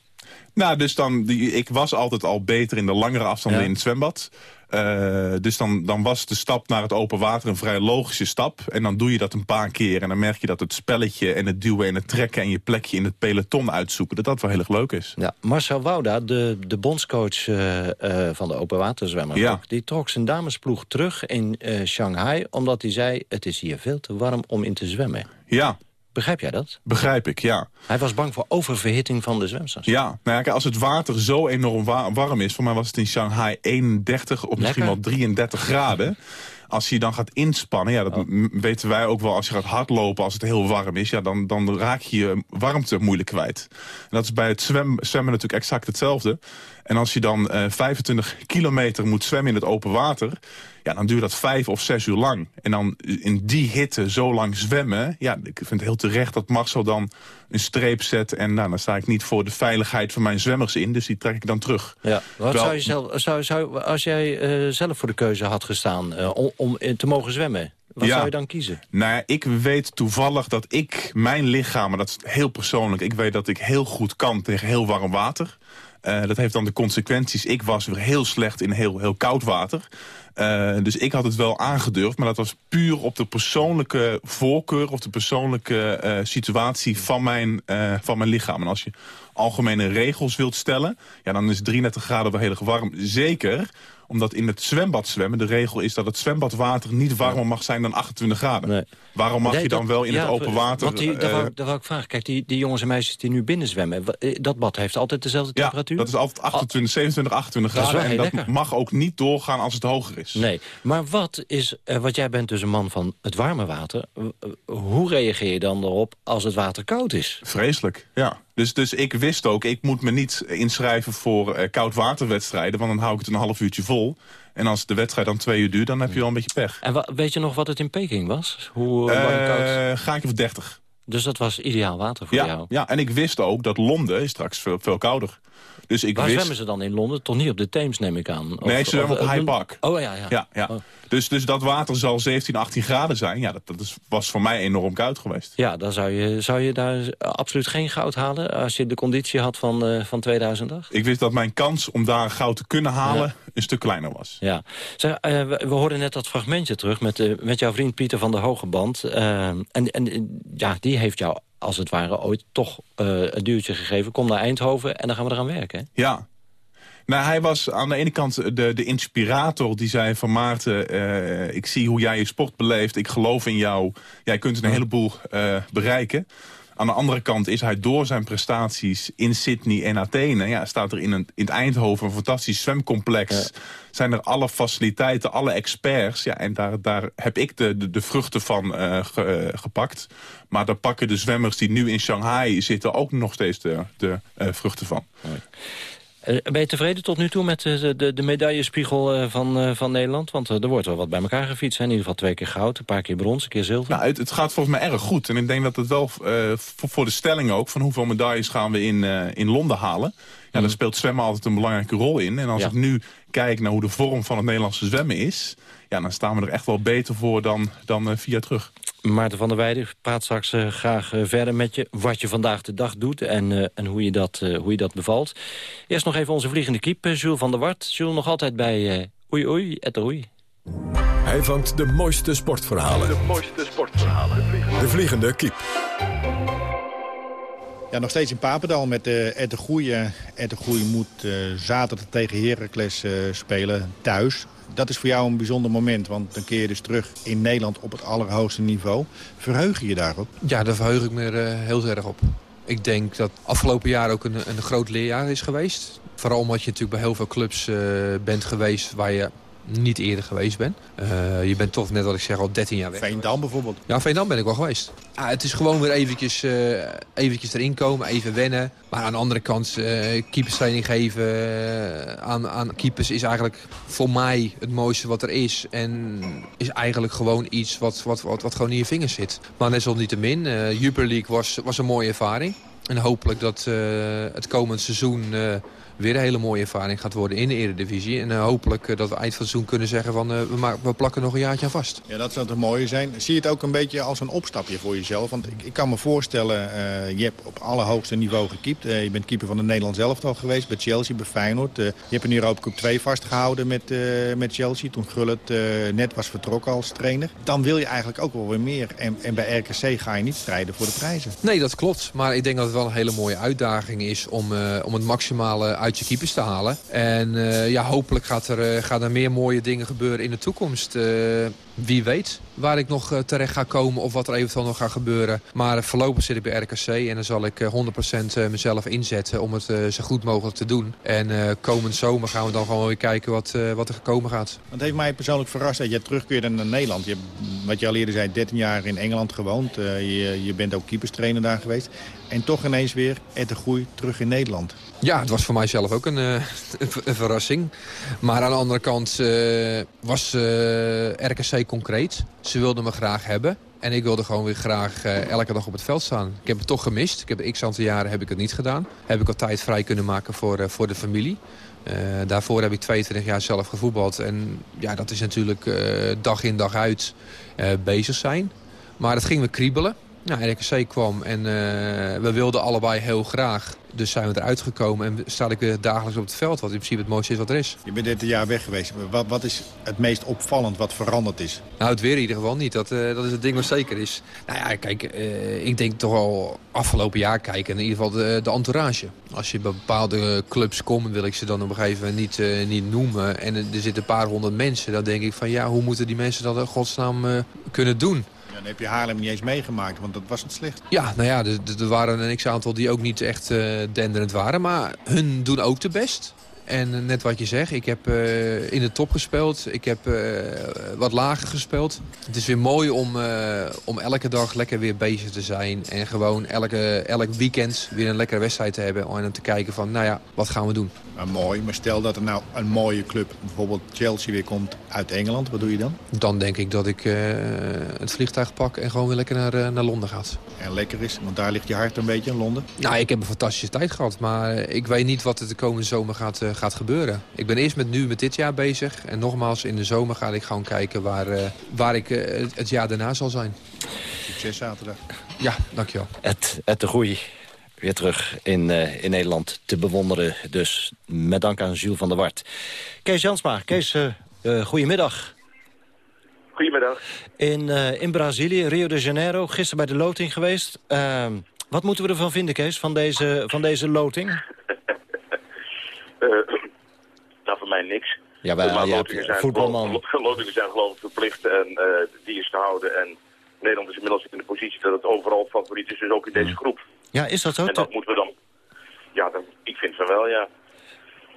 Speaker 16: Nou, dus dan, die, ik was altijd al beter in de langere afstanden in het zwembad. Uh, dus dan, dan was de stap naar het open water een vrij logische stap. En dan doe je dat een paar keer. En dan merk je dat het spelletje en het duwen en het trekken... en je plekje in het peloton uitzoeken, dat dat wel heel erg leuk is.
Speaker 15: Ja, Marcel Wouda, de, de bondscoach uh, uh, van de open waterzwemmer... Ja. die trok zijn damesploeg terug in Shanghai... omdat hij zei, het is hier veel te warm om in te zwemmen.
Speaker 16: Ja,
Speaker 15: Begrijp jij dat?
Speaker 16: Begrijp ik, ja.
Speaker 15: Hij was bang voor oververhitting van de zwemsters.
Speaker 16: Ja, nou ja, als het water zo enorm warm is... voor mij was het in Shanghai 31 of misschien wel 33 graden... Als je dan gaat inspannen, ja, dat oh. weten wij ook wel... als je gaat hardlopen, als het heel warm is... Ja, dan, dan raak je je warmte moeilijk kwijt. En dat is bij het zwemmen natuurlijk exact hetzelfde. En als je dan uh, eh, 25 kilometer moet zwemmen in het open water Ja, dan duurt dat vijf of zes uur lang. En dan in die hitte zo lang zwemmen... ja, ik vind het heel terecht dat Marcel dan een streep zet... en nou, dan sta ik niet voor de veiligheid van mijn zwemmers in... dus die trek ik dan terug.
Speaker 15: Ja, wat zou je zelf, zou, zou, als jij uh, zelf voor de keuze had gestaan uh, om, om te mogen zwemmen... Wat zou je dan kiezen?
Speaker 16: Nou, ik weet toevallig dat ik, mijn lichaam, maar dat is heel persoonlijk... ik weet dat ik heel goed kan tegen heel warm water. Uh, dat heeft dan de consequenties. Ik was weer heel slecht in heel, heel koud water. Uh, dus ik had het wel aangedurfd, maar dat was puur op de persoonlijke voorkeur... of de persoonlijke uh, situatie van mijn, van mijn lichaam. En als je algemene regels wilt stellen... Ja, dan is 33 graden wel heel erg warm. Zeker omdat in het zwembad zwemmen de regel is dat het zwembadwater niet warmer mag zijn dan 28 graden. Nee. Waarom mag je dan wel in het open water...
Speaker 15: Want die, daar, wou, daar wou ik vragen. Kijk, die, die jongens en meisjes die nu binnen zwemmen... dat bad heeft altijd dezelfde temperatuur?
Speaker 16: Ja, dat is altijd 28, 27, 28 graden. En dat mag ook niet doorgaan als het hoger is.
Speaker 15: Nee, maar wat is... Uh, wat jij bent dus een man van het warme water. hoe reageer je dan erop als het water koud is?
Speaker 16: Vreselijk, ja. Dus, dus ik wist ook, ik moet me niet inschrijven voor uh, koudwaterwedstrijden... want dan hou ik het een half uurtje vol. En als de wedstrijd dan twee uur duurt, dan heb je wel een beetje pech.
Speaker 15: En weet je nog wat het in Peking was? Hoe uh, koud?
Speaker 16: Ga ik even 30.
Speaker 15: Dus dat was ideaal water voor
Speaker 16: ja,
Speaker 15: jou?
Speaker 16: Ja, en ik wist ook dat Londen is straks veel, veel kouder. Dus ik
Speaker 15: Waar
Speaker 16: wist...
Speaker 15: zwemmen ze dan in Londen? Toch niet op de Theems, neem ik aan?
Speaker 16: Of, nee, ze zwemmen op Hyde Park.
Speaker 15: Oh ja, ja.
Speaker 16: ja, ja. Oh. Dus, dus dat water zal 17, 18 graden zijn. Ja, dat, dat is, was voor mij enorm koud geweest.
Speaker 15: Ja, dan zou je, zou je daar absoluut geen goud halen... als je de conditie had van, uh, van 2008?
Speaker 16: Ik wist dat mijn kans om daar goud te kunnen halen... Ja. een stuk kleiner was.
Speaker 15: Ja. Zeg, uh, we, we hoorden net dat fragmentje terug met, uh, met jouw vriend Pieter van der Hogeband. en, en ja, die heeft jou als het ware ooit toch een duwtje gegeven. Kom naar Eindhoven en dan gaan we eraan werken. Hè?
Speaker 16: Ja, nou, hij was aan de ene kant de, de inspirator die zei van Maarten... Uh, ik zie hoe jij je sport beleeft, ik geloof in jou. Jij kunt een heleboel uh, bereiken. Aan de andere kant is hij door zijn prestaties in Sydney en Athene... Ja, staat er in, een, in het Eindhoven een fantastisch zwemcomplex... Ja. zijn er alle faciliteiten, alle experts. Ja, en daar, daar heb ik de, de, de vruchten van uh, ge, gepakt. Maar daar pakken de zwemmers die nu in Shanghai zitten... ook nog steeds de, de vruchten van.
Speaker 15: Ja. Ben je tevreden tot nu toe met de, de, de medaillespiegel van, van Nederland? Want er wordt wel wat bij elkaar gefietst. Hè? In ieder geval twee keer goud, een paar keer brons, een keer zilver.
Speaker 16: Nou, het, het gaat volgens mij erg goed. En ik denk dat het wel uh, voor, voor, de stelling ook... van hoeveel medailles gaan we in, uh, in Londen halen... Ja, daar speelt zwemmen altijd een belangrijke rol in. En als ja. ik nu kijk naar hoe de vorm van het Nederlandse zwemmen is... Ja, dan staan we er echt wel beter voor dan, dan uh, via terug.
Speaker 15: Maarten van der Weijden praat straks uh, graag uh, verder met je... wat je vandaag de dag doet en, uh, en hoe, je dat, hoe je dat bevalt. Eerst nog even onze vliegende kiep, Jules van der Wart. Jules nog altijd bij Oei Oei, et Oei.
Speaker 6: Hij vangt de mooiste sportverhalen.
Speaker 14: De mooiste sportverhalen.
Speaker 6: De vliegende kiep.
Speaker 22: Ja, nog steeds in Papendal met uh, Ed de Goeie. Ed de Goeie moet uh, zaterdag tegen Heracles uh, spelen, thuis. Dat is voor jou een bijzonder moment, want dan keer je dus terug in Nederland op het allerhoogste niveau. Verheug je je daarop?
Speaker 23: Ja, daar verheug ik me er heel erg op. Ik denk dat afgelopen jaar ook een, een groot leerjaar is geweest. Vooral omdat je natuurlijk bij heel veel clubs bent geweest waar je niet eerder geweest ben. Uh, je bent toch, net wat ik zeg, al 13 jaar weg.
Speaker 22: Veendam bijvoorbeeld?
Speaker 23: Ja, Veendam ben ik wel geweest. Ah, het is gewoon weer eventjes, uh, eventjes erin komen, even wennen. Maar aan de andere kant, uh, keeperstraining geven aan, aan keepers is eigenlijk voor mij het mooiste wat er is. En is eigenlijk gewoon iets wat, wat, wat, wat gewoon in je vingers zit. Maar desalniettemin, uh, Jupiler League was, was een mooie ervaring. En hopelijk dat het komend seizoen weer een hele mooie ervaring gaat worden in de Eredivisie. En uh, hopelijk uh, dat we eind van het seizoen kunnen zeggen van uh, we, we, plakken nog een jaartje aan vast.
Speaker 22: Ja, dat zou het mooie zijn. Zie je het ook een beetje als een opstapje voor jezelf? Want ik, ik kan me voorstellen, je hebt op allerhoogste niveau gekiept. je bent keeper van de Nederlands elftal geweest bij Chelsea, bij Feyenoord. je hebt een Europa Cup 2 vastgehouden met, met Chelsea toen Gullit net was vertrokken als trainer. Dan wil je eigenlijk ook wel weer meer. En, en bij RKC ga je niet strijden voor de prijzen.
Speaker 23: Nee, dat klopt. Maar ik denk dat het wel een hele mooie uitdaging is om, om het maximale uit je keepers te halen. En uh, ja, hopelijk gaat er, uh, gaan er meer mooie dingen gebeuren in de toekomst. Uh, wie weet waar ik nog terecht ga komen of wat er eventueel nog gaat gebeuren. Maar voorlopig zit ik bij RKC en dan zal ik 100% mezelf inzetten om het zo goed mogelijk te doen. En komend zomer gaan we dan gewoon weer kijken wat, wat er gekomen gaat.
Speaker 22: Het heeft mij persoonlijk verrast dat je terugkeerde naar Nederland. Je wat je al eerder zei, 13 jaar in Engeland gewoond. je, je bent ook keeperstrainer daar geweest. En toch ineens weer Ed de Groei terug in Nederland.
Speaker 23: Ja, het was voor mij zelf ook een, uh, een verrassing. Maar aan de andere kant uh, was uh, RKC concreet. Ze wilden me graag hebben. En ik wilde gewoon weer graag elke dag op het veld staan. Ik heb het toch gemist. Ik heb x aantal jaren heb ik het niet gedaan. Heb ik wat tijd vrij kunnen maken voor, voor de familie. daarvoor heb ik 22 jaar zelf gevoetbald. En ja, dat is natuurlijk dag in dag uit bezig zijn. Maar het ging me kriebelen. Nou, RKC kwam en we wilden allebei heel graag. Dus zijn we eruit gekomen en sta ik weer dagelijks op het veld. Wat in principe het mooiste is wat er is.
Speaker 22: Je bent dit jaar weg geweest. Wat, wat is het meest opvallend wat veranderd is?
Speaker 23: Nou, het weer in ieder geval niet. Dat, uh, dat is het ding wat zeker is. Nou ja, kijk, uh, ik denk toch al afgelopen jaar kijken. In ieder geval de, de entourage. Als je bij bepaalde clubs komt, wil ik ze dan op een gegeven moment niet, uh, niet noemen. En er zitten een paar honderd mensen. Dan denk ik van ja, hoe moeten die mensen dat in godsnaam kunnen doen?
Speaker 22: Dan heb je Haarlem niet eens meegemaakt, want dat was het slecht.
Speaker 23: Ja, nou ja, er, waren een x-aantal die ook niet echt uh, denderend waren. Maar hun doen ook de best. En eh, net wat je zegt, ik heb uh, in de top gespeeld. Ik heb uh, wat lager gespeeld. Het is weer mooi om, om elke dag lekker weer bezig te zijn. En gewoon elke, elk weekend weer een lekkere wedstrijd te hebben. En te kijken van, nou ja, wat gaan we doen?
Speaker 22: Maar mooi, maar stel dat er nou een mooie club, bijvoorbeeld Chelsea weer komt uit Engeland. Wat doe je dan?
Speaker 23: Dan denk ik dat ik het vliegtuig pak en gewoon weer lekker naar, naar Londen ga.
Speaker 22: En lekker is, want daar ligt je hart een beetje in Londen?
Speaker 23: Nou, ik heb een fantastische tijd gehad. Maar ik weet niet wat er de komende zomer gaat gaat gebeuren. Ik ben eerst met nu met dit jaar bezig. En nogmaals, in de zomer ga ik gewoon kijken waar, uh, waar ik uh, het jaar daarna zal zijn.
Speaker 22: Succes zaterdag.
Speaker 23: Ja, dankjewel.
Speaker 15: Het, het de groei weer terug in, uh, in Nederland te bewonderen. Dus met dank aan Jules van der Wart. Kees Jansma, Kees, goedemiddag.
Speaker 24: Goedemiddag.
Speaker 15: In, in Brazilië, Rio de Janeiro, gisteren bij de loting geweest. Ehm, wat moeten we ervan vinden, Kees, van deze, van deze loting?
Speaker 24: Uh, nou, voor mij niks.
Speaker 15: Ja, wij,
Speaker 24: maar
Speaker 15: ja,
Speaker 24: lotingen, zijn
Speaker 15: voetbalman.
Speaker 24: Lotingen zijn geloof ik verplicht en uh, die is te houden. En Nederland is inmiddels in de positie dat het overal favoriet is, dus ook in deze groep.
Speaker 15: Ja, is dat zo?
Speaker 24: En dat moeten we dan... Ja, dan, ik vind van wel, ja.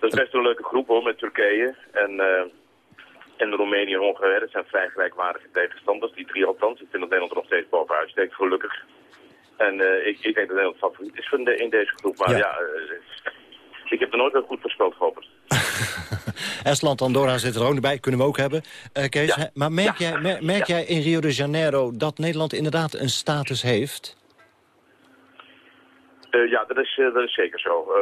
Speaker 24: Dat is best een leuke groep hoor, met Turkije en, uh, en Roemenië en Hongarije. Dat zijn vrij gelijkwaardige tegenstanders, die drie althans. Ik vind dat Nederland er nog steeds bovenuit steekt, gelukkig. En uh, ik, ik denk dat Nederland favoriet is in, de, in deze groep. Maar ja, ja ik heb er nooit heel goed voorspeld gehoopt.
Speaker 15: Estland, Andorra zit er ook bij, kunnen we ook hebben. Uh, Kees, ja. maar merk, ja. jij, merk, merk ja. jij in Rio de Janeiro dat Nederland inderdaad een status heeft?
Speaker 24: Uh, ja, dat is, uh, dat is zeker zo.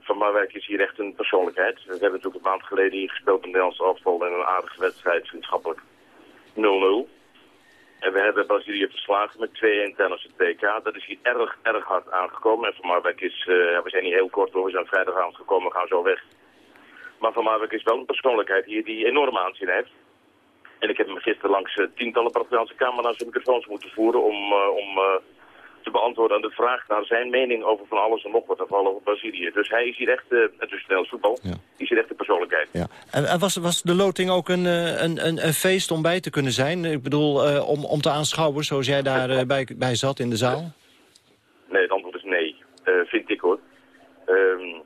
Speaker 24: van Marwijk is hier echt een persoonlijkheid. We hebben natuurlijk een maand geleden hier gespeeld in Nederlands afval en een aardige wedstrijd, vriendschappelijk 0-0. En we hebben Brazilië verslagen met 2-1 tijdens het WK. Dat is hier erg, erg hard aangekomen. En Van Marwijk is, uh, we zijn niet heel kort hoor, we zijn vrijdagavond gekomen, we gaan zo weg. Maar Van Marwijk is wel een persoonlijkheid hier die enorm aanzien heeft. En ik heb hem gisteren langs uh, tientallen Braziliaanse camera's en microfoons moeten voeren om, uh, om te beantwoorden aan de vraag naar zijn mening over van alles en nog wat, vooral over Brazilië. Dus hij is hier echt, uh, het is Nederlands voetbal, ja. is hier echt de persoonlijkheid.
Speaker 15: Ja. En was, was de loting ook een, een, een, een feest om bij te kunnen zijn? Ik bedoel, uh, om, om te aanschouwen zoals jij daar uh, bij, bij zat in de zaal?
Speaker 24: Nee, het antwoord is nee, vind ik hoor. Um,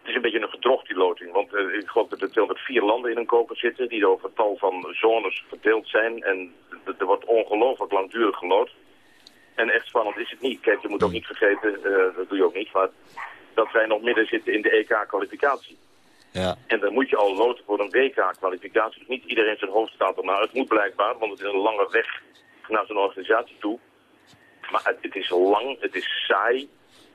Speaker 24: het is een beetje een gedrocht die loting, want ik geloof dat er 204 landen in een koker zitten die over tal van zones verdeeld zijn en er wordt ongelooflijk langdurig gelood. En echt spannend is het niet. Kijk, je moet ook niet vergeten, uh, dat doe je ook niet, maar dat wij nog midden zitten in de EK-kwalificatie.
Speaker 15: Ja.
Speaker 24: En dan moet je al loten voor een WK-kwalificatie. Dus niet iedereen zijn hoofd staat ernaar. Het moet blijkbaar, want het is een lange weg naar zo'n organisatie toe. Maar het, het, is lang, het is saai,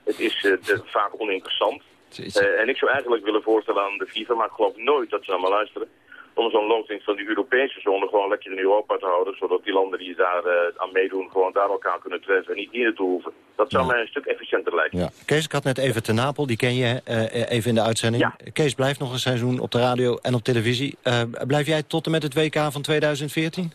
Speaker 24: het is uh, vaak oninteressant. Uh, en ik zou eigenlijk willen voorstellen aan de FIFA, maar ik geloof nooit dat ze allemaal luisteren om zo'n loting van die Europese zone gewoon lekker in Europa te houden. Zodat die landen die daar uh, aan meedoen gewoon daar elkaar kunnen treffen en niet hier naartoe hoeven. Dat zou ja. mij een stuk efficiënter lijken.
Speaker 15: Ja. Kees, ik had net even ten Napel, die ken je uh, even in de uitzending.
Speaker 24: Ja.
Speaker 15: Kees blijft nog een seizoen op de radio en op televisie. Uh, blijf jij tot en met het WK van 2014?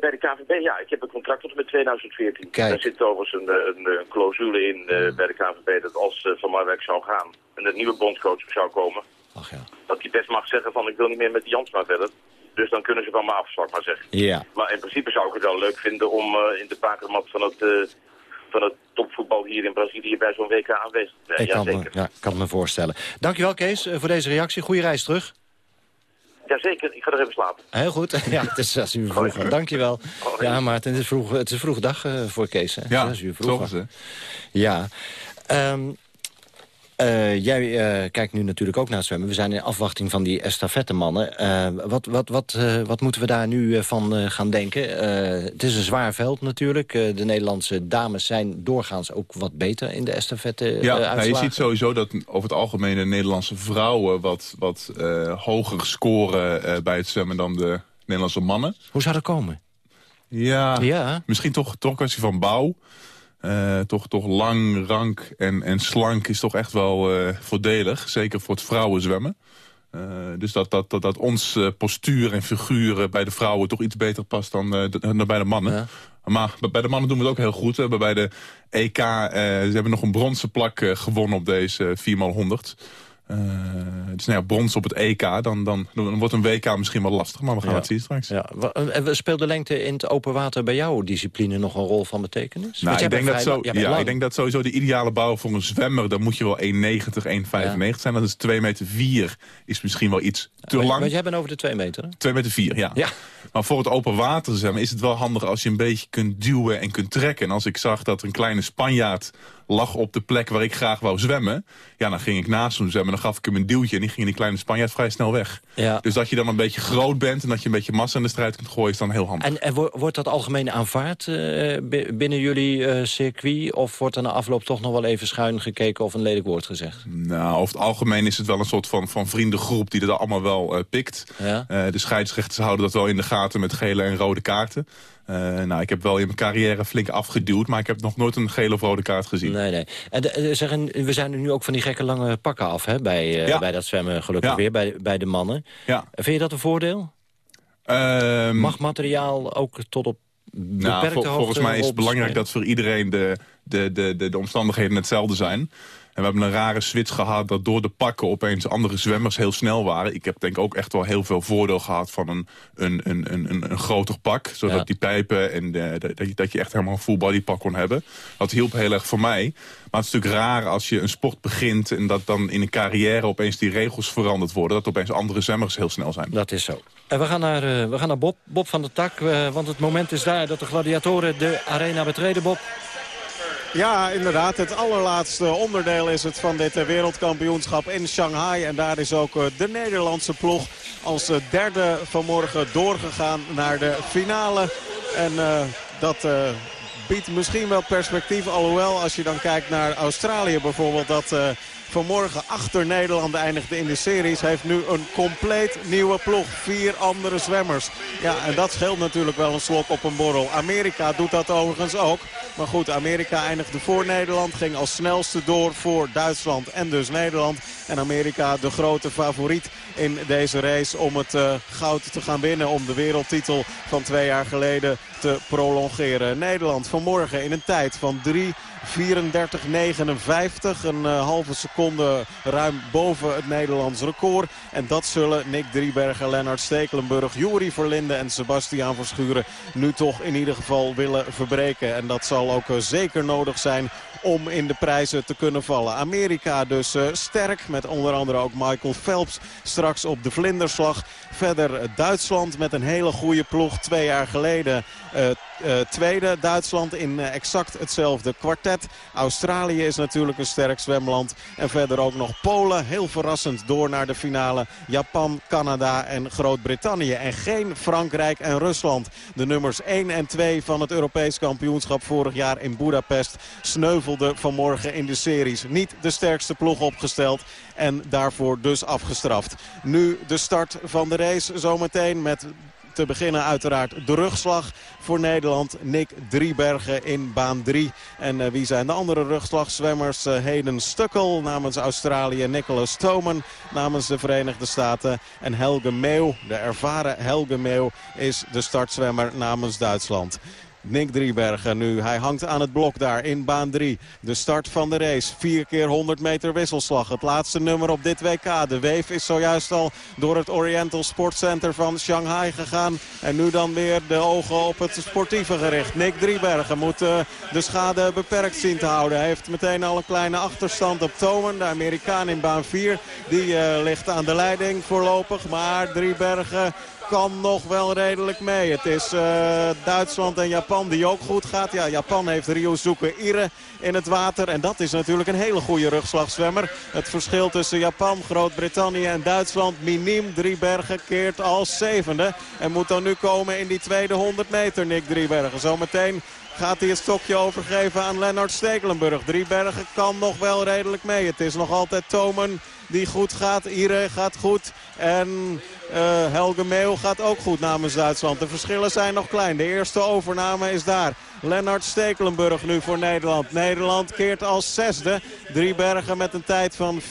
Speaker 24: bij de KVB, ja, ik heb een contract tot en met 2014.
Speaker 15: Kijk.
Speaker 24: Daar zit overigens een, een, een clausule in bij de KVB dat als Van Marwijk zou gaan en een nieuwe bondscoach zou komen,
Speaker 15: Ach, ja.
Speaker 24: dat hij best mag zeggen van ik wil niet meer met Jansma verder. Dus dan kunnen ze van me af, zal ik maar zeggen.
Speaker 15: Ja.
Speaker 24: Maar in principe zou ik het wel leuk vinden om uh, in de bakermat van het, uh, van het topvoetbal hier in Brazilië bij zo'n WK aanwezig te zijn.
Speaker 15: Ik
Speaker 24: ja,
Speaker 15: kan,
Speaker 24: zeker.
Speaker 15: me, ja, kan me voorstellen. Dankjewel Kees voor deze reactie. Goeie reis terug.
Speaker 24: Jazeker, ik ga er even slapen.
Speaker 15: Heel goed. Ja, het is als u vroeg. Hoi. Dankjewel. Ja, Maarten, het is, vroeg, het is een vroege dag uh, voor Kees. Hè?
Speaker 16: Ja,
Speaker 15: als u vroeg
Speaker 16: zo is het.
Speaker 15: Ja. Um, Uh, jij uh, kijkt nu natuurlijk ook naar het zwemmen. We zijn in afwachting van die estafettemannen. Uh, wat, wat, wat, wat moeten we daar nu van gaan denken? het is een zwaar veld natuurlijk. de Nederlandse dames zijn doorgaans ook wat beter in de estafette
Speaker 16: Ja, nou, je ziet sowieso dat over het algemeen de Nederlandse vrouwen... wat, wat hoger scoren bij het zwemmen dan de Nederlandse mannen.
Speaker 15: Hoe zou dat komen?
Speaker 16: Ja, ja. misschien toch, toch een kwestie van bouw. Uh, toch, toch lang, rank en, en slank is toch echt wel uh, voordelig. Zeker voor het vrouwenzwemmen. Uh, dus dat, dat, dat, dat ons postuur en figuur bij de vrouwen toch iets beter past dan, dan bij de mannen. Ja. Maar bij de mannen doen we het ook heel goed. We hebben bij de EK, ze hebben nog een bronzen plak gewonnen op deze 4x100. Uh, dus nou ja, brons op het EK, dan, dan, dan, wordt een WK misschien wel lastig. Maar we gaan het zien straks. Ja.
Speaker 15: En speelt de lengte in het open water bij jouw discipline nog een rol van betekenis?
Speaker 16: Nou, ik, denk dat zo, ja, ik denk dat sowieso de ideale bouw voor een zwemmer... dan moet je wel 1,90, 1,95 zijn. Dat is 2 meter 4 is misschien wel iets te lang.
Speaker 15: Maar jij bent over de 2 meter,
Speaker 16: 2 meter 4, ja. ja. Maar voor het open water zwemmen is het wel handig... als je een beetje kunt duwen en kunt trekken. En als ik zag dat een kleine Spanjaard lag op de plek waar ik graag wou zwemmen. Ja, dan ging ik naast hem zwemmen. Dan gaf ik hem een duwtje en die ging in die kleine Spanjaard vrij snel weg. Ja. Dus dat je dan een beetje groot bent en dat je een beetje massa in de strijd kunt gooien is dan heel handig.
Speaker 15: En, en wordt dat algemeen aanvaard uh, binnen jullie uh, circuit? Of wordt er na afloop toch nog wel even schuin gekeken of een lelijk woord gezegd?
Speaker 16: Nou, over het algemeen is het wel een soort van, van vriendengroep die dat allemaal wel uh, pikt. Ja. de scheidsrechters houden dat wel in de gaten met gele en rode kaarten. Uh, nou, ik heb wel in mijn carrière flink afgeduwd... maar ik heb nog nooit een gele of rode kaart gezien.
Speaker 15: Nee, nee. En de, eh, zeggen, we zijn er nu ook van die gekke lange pakken af... Hè, bij, uh, bij dat zwemmen gelukkig weer, bij, bij de mannen. Ja. Vind je dat een voordeel? Um, Mag materiaal ook tot op nou,
Speaker 16: Volgens mij is het belangrijk dat voor iedereen de, de, de, de, de omstandigheden hetzelfde zijn... En we hebben een rare switch gehad dat door de pakken opeens andere zwemmers heel snel waren. Ik heb denk ik ook echt wel heel veel voordeel gehad van een, een, een, een, een groter pak. Zodat die pijpen en de, dat, je, dat je echt helemaal een full body pak kon hebben. Dat hielp heel erg voor mij. Maar het is natuurlijk raar als je een sport begint en dat dan in een carrière opeens die regels veranderd worden. Dat opeens andere zwemmers heel snel zijn.
Speaker 15: Dat is zo. En we gaan naar, uh, we gaan naar Bob, Bob van der Tak. Uh, want het moment is daar dat de gladiatoren de arena betreden, Bob.
Speaker 9: Ja, inderdaad. Het allerlaatste onderdeel is het van dit wereldkampioenschap in Shanghai. En daar is ook eh, de Nederlandse ploeg als eh, derde vanmorgen doorgegaan naar de finale. En dat biedt misschien wel perspectief. Alhoewel, als je dan kijkt naar Australië bijvoorbeeld... dat vanmorgen achter Nederland eindigde in de series... heeft nu een compleet nieuwe ploeg. Vier andere zwemmers. Ja, en dat scheelt natuurlijk wel een slok op een borrel. Amerika doet dat overigens ook. Maar goed, Amerika eindigde voor Nederland. Ging als snelste door voor Duitsland en dus Nederland. En Amerika de grote favoriet in deze race om het uh, goud te gaan winnen. Om de wereldtitel van twee jaar geleden te prolongeren. Nederland vanmorgen in een tijd van 3... 34-59. Een uh, halve seconde ruim boven het Nederlands record. En dat zullen Nick Driebergen, Lennart Stekelenburg, Juri Verlinde en Sebastiaan Verschuren nu toch in ieder geval willen verbreken. En dat zal ook uh, zeker nodig zijn om in de prijzen te kunnen vallen. Amerika dus uh, sterk met onder andere ook Michael Phelps straks op de vlinderslag. Verder Duitsland met een hele goede ploeg twee jaar geleden. Uh, tweede Duitsland in exact hetzelfde kwartet. Australië is natuurlijk een sterk zwemland. En verder ook nog Polen. Heel verrassend door naar de finale. Japan, Canada en Groot-Brittannië. En geen Frankrijk en Rusland. De nummers 1 en 2 van het Europees kampioenschap vorig jaar in Budapest... vanmorgen in de series. Niet de sterkste ploeg opgesteld. En daarvoor dus afgestraft. Nu de start van de race zometeen met te beginnen uiteraard de rugslag voor Nederland. Nick Driebergen in baan 3. En uh, wie zijn de andere rugslagzwemmers? Uh, Hayden Stukkel namens Australië. Nicholas Toman namens de Verenigde Staten. En Helge Meeuw, de ervaren Helge Meeuw, is de startzwemmer namens Duitsland. Nick Driebergen nu. Hij hangt aan het blok daar in baan 3. De start van de race. 4 keer 100 meter wisselslag. Het laatste nummer op dit WK. De weef is zojuist al door het Oriental Sportcenter van Shanghai gegaan. En nu dan weer de ogen op het sportieve gericht. Nick Driebergen moet uh, de schade beperkt zien te houden. Hij heeft meteen al een kleine achterstand op Tomen. De Amerikaan in baan 4. Die uh, ligt aan de leiding voorlopig. Maar Driebergen kan nog wel redelijk mee. Het is Duitsland en Japan die ook goed gaat. Ja, Japan heeft Ryosuke Ire in het water. En dat is natuurlijk een hele goede rugslagzwemmer. Het verschil tussen Japan, Groot-Brittannië en Duitsland. Miniem Driebergen keert als zevende. En moet dan nu komen in die tweede 100 meter, Nick Driebergen. Zometeen gaat hij het stokje overgeven aan Lennart Stekelenburg. Driebergen kan nog wel redelijk mee. Het is nog altijd Tomen die goed gaat. Ire gaat goed. En uh, Helge Meeuw gaat ook goed namens Duitsland. De verschillen zijn nog klein. De eerste overname is daar. Lennart Stekelenburg nu voor Nederland. Nederland keert als zesde. Driebergen met een tijd van 54-32.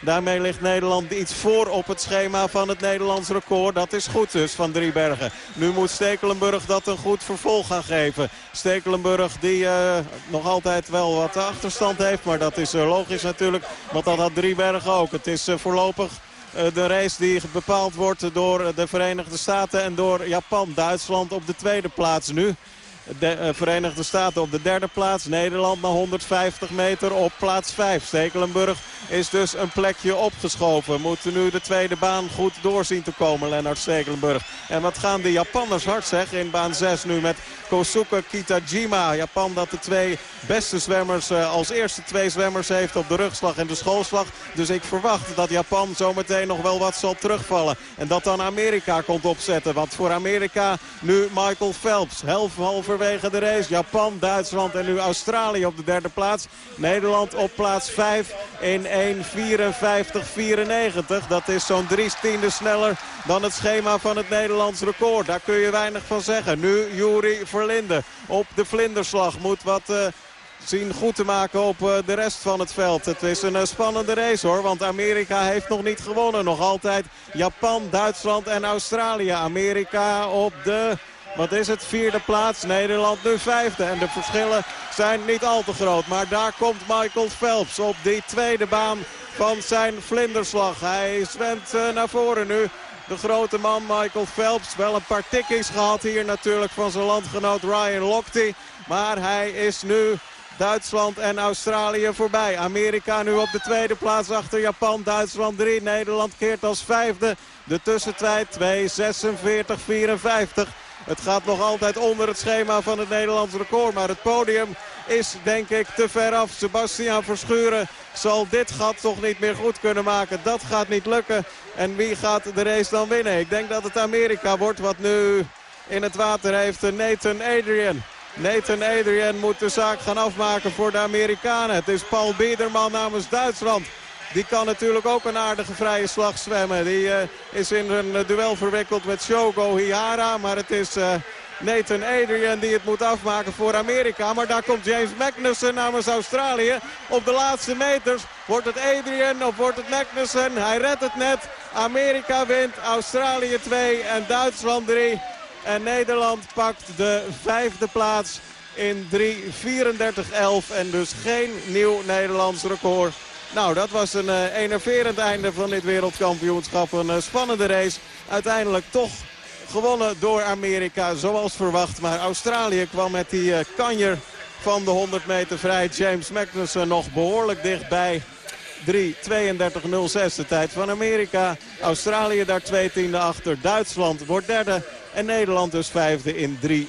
Speaker 9: Daarmee ligt Nederland iets voor op het schema van het Nederlands record. Dat is goed dus van Driebergen. Nu moet Stekelenburg dat een goed vervolg gaan geven. Stekelenburg die uh, nog altijd wel wat achterstand heeft. Maar dat is uh, logisch natuurlijk. Want dat had Driebergen ook. Het is uh, voorlopig de race die bepaald wordt door de Verenigde Staten en door Japan. Duitsland op de tweede plaats nu. De uh, Verenigde Staten op de derde plaats. Nederland na 150 meter op plaats 5. Stekelenburg is dus een plekje opgeschoven. Moeten nu de tweede baan goed doorzien te komen, Lennart Stekelenburg. En wat gaan de Japanners hard zeggen in baan 6 nu met Kosuke Kitajima. Japan dat de twee beste zwemmers uh, als eerste twee zwemmers heeft op de rugslag en de schoolslag. Dus ik verwacht dat Japan zometeen nog wel wat zal terugvallen. En dat dan Amerika komt opzetten. Want voor Amerika nu Michael Phelps. Halverwege de race. Japan, Duitsland en nu Australië op de derde plaats. Nederland op plaats 5 in 1.54.94. Dat is zo'n drie tiende sneller dan het schema van het Nederlands record. Daar kun je weinig van zeggen. Nu Juri Verlinde op de vlinderslag. Moet wat... Uh, zien goed te maken op uh, de rest van het veld. Het is een uh, spannende race hoor, want Amerika heeft nog niet gewonnen. Nog altijd Japan, Duitsland en Australië. Amerika op de wat is het? Vierde plaats. Nederland nu vijfde. En de verschillen zijn niet al te groot. Maar daar komt Michael Phelps op die tweede baan van zijn vlinderslag. Hij zwemt uh, naar voren nu. De grote man Michael Phelps. Wel een paar tikkies gehad hier natuurlijk van zijn landgenoot Ryan Lochte. Maar hij is nu Duitsland en Australië voorbij. Amerika nu op de tweede plaats achter Japan. Duitsland 3. Nederland keert als vijfde. De tussentijd 2.46.54. Het gaat nog altijd onder het schema van het Nederlands record. Maar het podium is denk ik te ver af. Sebastian Verschuren zal dit gat toch niet meer goed kunnen maken. Dat gaat niet lukken. En wie gaat de race dan winnen? Ik denk dat het Amerika wordt wat nu in het water heeft Nathan Adrian. Nathan Adrian moet de zaak gaan afmaken voor de Amerikanen. Het is Paul Biederman namens Duitsland. Die kan natuurlijk ook een aardige vrije slag zwemmen. Die uh, is in een duel verwikkeld met Shogo Hihara. Maar het is uh, Nathan Adrian die het moet afmaken voor Amerika. Maar daar komt James Magnussen namens Australië. Op de laatste meters wordt het Adrian of wordt het Magnussen. Hij redt het net. Amerika wint, Australië 2 en Duitsland 3. En Nederland pakt de vijfde plaats in 3.34.11. En dus geen nieuw Nederlands record. Nou, dat was een uh, enerverend einde van dit wereldkampioenschap. Een uh, spannende race. Uiteindelijk toch gewonnen door Amerika, zoals verwacht. Maar Australië kwam met die uh, kanjer van de 100 meter vrij. James Magnussen nog behoorlijk dichtbij. 3.32.06 de tijd van Amerika. Australië daar twee tiende achter. Duitsland wordt derde. En Nederland dus vijfde in 3.34.11.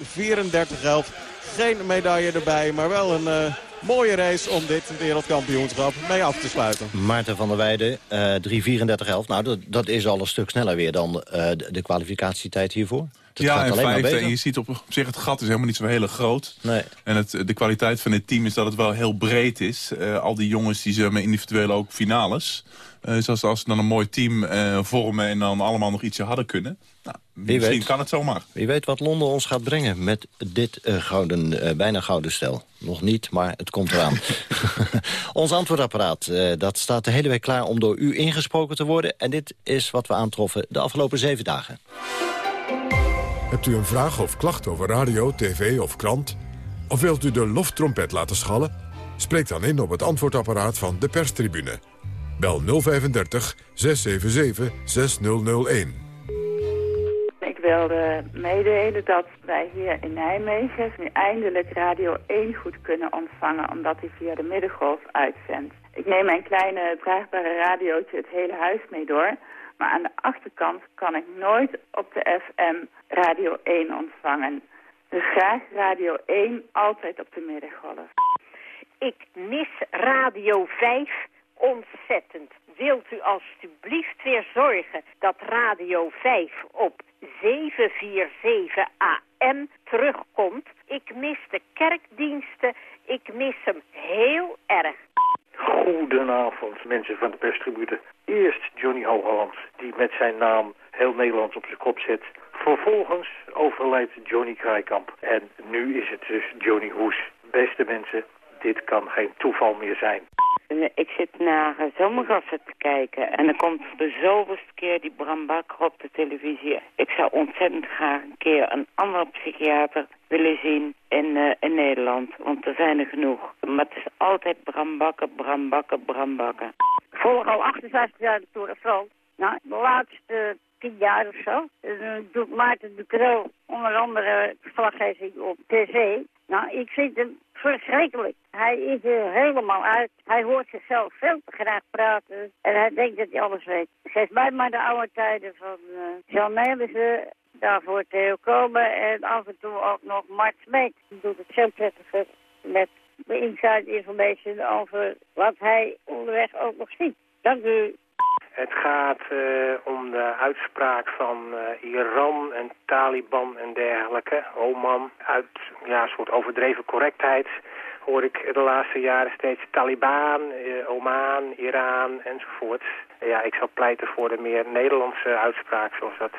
Speaker 9: Geen medaille erbij, maar wel een mooie race om dit wereldkampioenschap mee af te sluiten.
Speaker 15: Maarten van der Weijden, uh, 3.34.11. Nou, dat, dat is al een stuk sneller weer dan de, de kwalificatietijd hiervoor.
Speaker 16: Ja, en vijfde. En je ziet op, op zich, het gat is helemaal niet zo heel groot.
Speaker 15: Nee.
Speaker 16: En het, de kwaliteit van dit team is dat het wel heel breed is. Uh, al die jongens die zwemmen individueel ook finales. Uh, dus als, ze dan een mooi team uh, vormen en dan allemaal nog ietsje hadden kunnen... Nou,
Speaker 15: Wie
Speaker 16: misschien
Speaker 15: weet.
Speaker 16: kan het zomaar.
Speaker 15: Wie weet wat Londen ons gaat brengen met dit uh, gouden, bijna gouden stel. Nog niet, maar het komt eraan. Ons antwoordapparaat dat staat de hele week klaar om door u ingesproken te worden. En dit is wat we aantroffen de afgelopen zeven dagen.
Speaker 6: Hebt u een vraag of klacht over radio, tv of krant? Of wilt u de loftrompet laten schallen? Spreek dan in op het antwoordapparaat van de perstribune. Bel 035 677 6001.
Speaker 25: Ik wilde meedelen dat wij hier in Nijmegen nu eindelijk Radio 1 goed kunnen ontvangen... omdat hij via de middengolf uitzendt. Ik neem mijn kleine draagbare radiootje het hele huis mee door... Maar aan de achterkant kan ik nooit op de FM Radio 1 ontvangen. Dus graag Radio 1 altijd op de middengolf.
Speaker 26: Ik mis Radio 5 ontzettend. Wilt u alstublieft weer zorgen dat Radio 5 op 747 AM terugkomt? Ik mis de kerkdiensten. Ik mis hem heel erg.
Speaker 27: Goedenavond, mensen van de perstribune. Eerst Johnny Hoogland, die met zijn naam heel Nederland op zijn kop zet. Vervolgens overlijdt Johnny Kraaikamp. En nu is het dus Johnny Hoes. Beste mensen, dit kan geen toeval meer zijn.
Speaker 28: Ik zit naar zomergassen te kijken en dan komt voor de zoveelste keer die Bram Bakker op de televisie. Ik zou ontzettend graag een keer een andere psychiater willen zien in, uh, in Nederland, want er zijn er genoeg. Maar het is altijd Bram Bakker, Bram Bakker, Bram Bakker.
Speaker 29: Ik volg al 58 jaar de Tour de France. Nou, de laatste tien jaar of zo. Uh, doet Maarten de Kroo onder andere verslaggeving op tv. Nou, ik vind hem verschrikkelijk. Hij is er helemaal uit. Hij hoort zichzelf veel te graag praten. En hij denkt dat hij alles weet. Geef mij maar de oude tijden van uh, Jan Nelissen. Daarvoor Theo Komen en af en toe ook nog Mart Smeet. Die doet het zo prettig met de inside information over wat hij onderweg ook nog ziet. Dank u.
Speaker 30: Het gaat uh, om de uitspraak van uh, Iran en Taliban en dergelijke. Oman, uit ja, een soort overdreven correctheid hoor ik de laatste jaren steeds Taliban, uh, Oman, Iran enzovoort. Ja, ik zou pleiten voor de meer Nederlandse uitspraak, zoals dat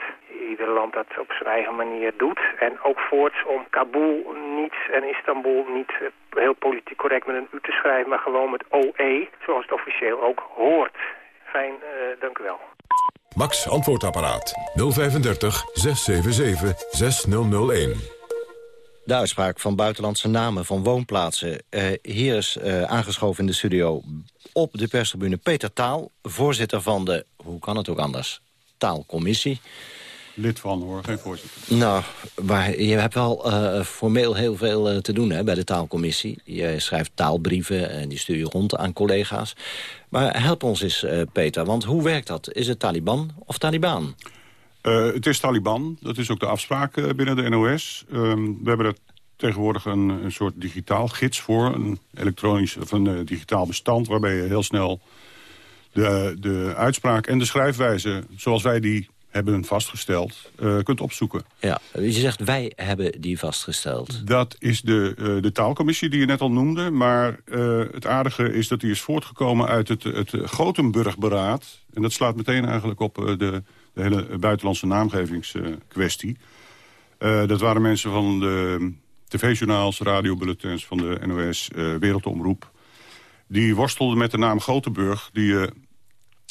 Speaker 30: ieder land dat op zijn eigen manier doet. En ook voorts om Kabul niet en Istanbul niet heel politiek correct met een U te schrijven, maar gewoon met OE, zoals het officieel ook hoort. Fijn, uh, dank u wel.
Speaker 6: Max antwoordapparaat 035 677 6001.
Speaker 15: De uitspraak van buitenlandse namen van woonplaatsen. Uh, hier is uh, aangeschoven in de studio op de perstribune Peter Taal... voorzitter van de, hoe kan het ook anders, Taalcommissie
Speaker 31: lid van, hoor. Geen voorzitter.
Speaker 15: Nou, maar je hebt wel uh, formeel heel veel te doen hè, bij de taalcommissie. Je schrijft taalbrieven en die stuur je rond aan collega's. Maar help ons eens, Peter, want hoe werkt dat? Is het Taliban of Taliban?
Speaker 31: Het is Taliban. Dat is ook de afspraak binnen de NOS. Ehm, we hebben er tegenwoordig een, een soort digitaal gids voor. Een elektronisch of een digitaal bestand waarbij je heel snel de, de uitspraak en de schrijfwijze zoals wij die hebben vastgesteld, uh, kunt opzoeken.
Speaker 15: Ja, je zegt wij hebben die vastgesteld.
Speaker 31: Dat is de, uh, de taalcommissie die je net al noemde. Maar uh, het aardige is dat die is voortgekomen uit het, het Gothenburg-beraad. En dat slaat meteen eigenlijk op de, de hele buitenlandse naamgevingskwestie. dat waren mensen van de tv-journaals, radiobulletins van de NOS, Wereldomroep. Die worstelden met de naam Gothenburg, die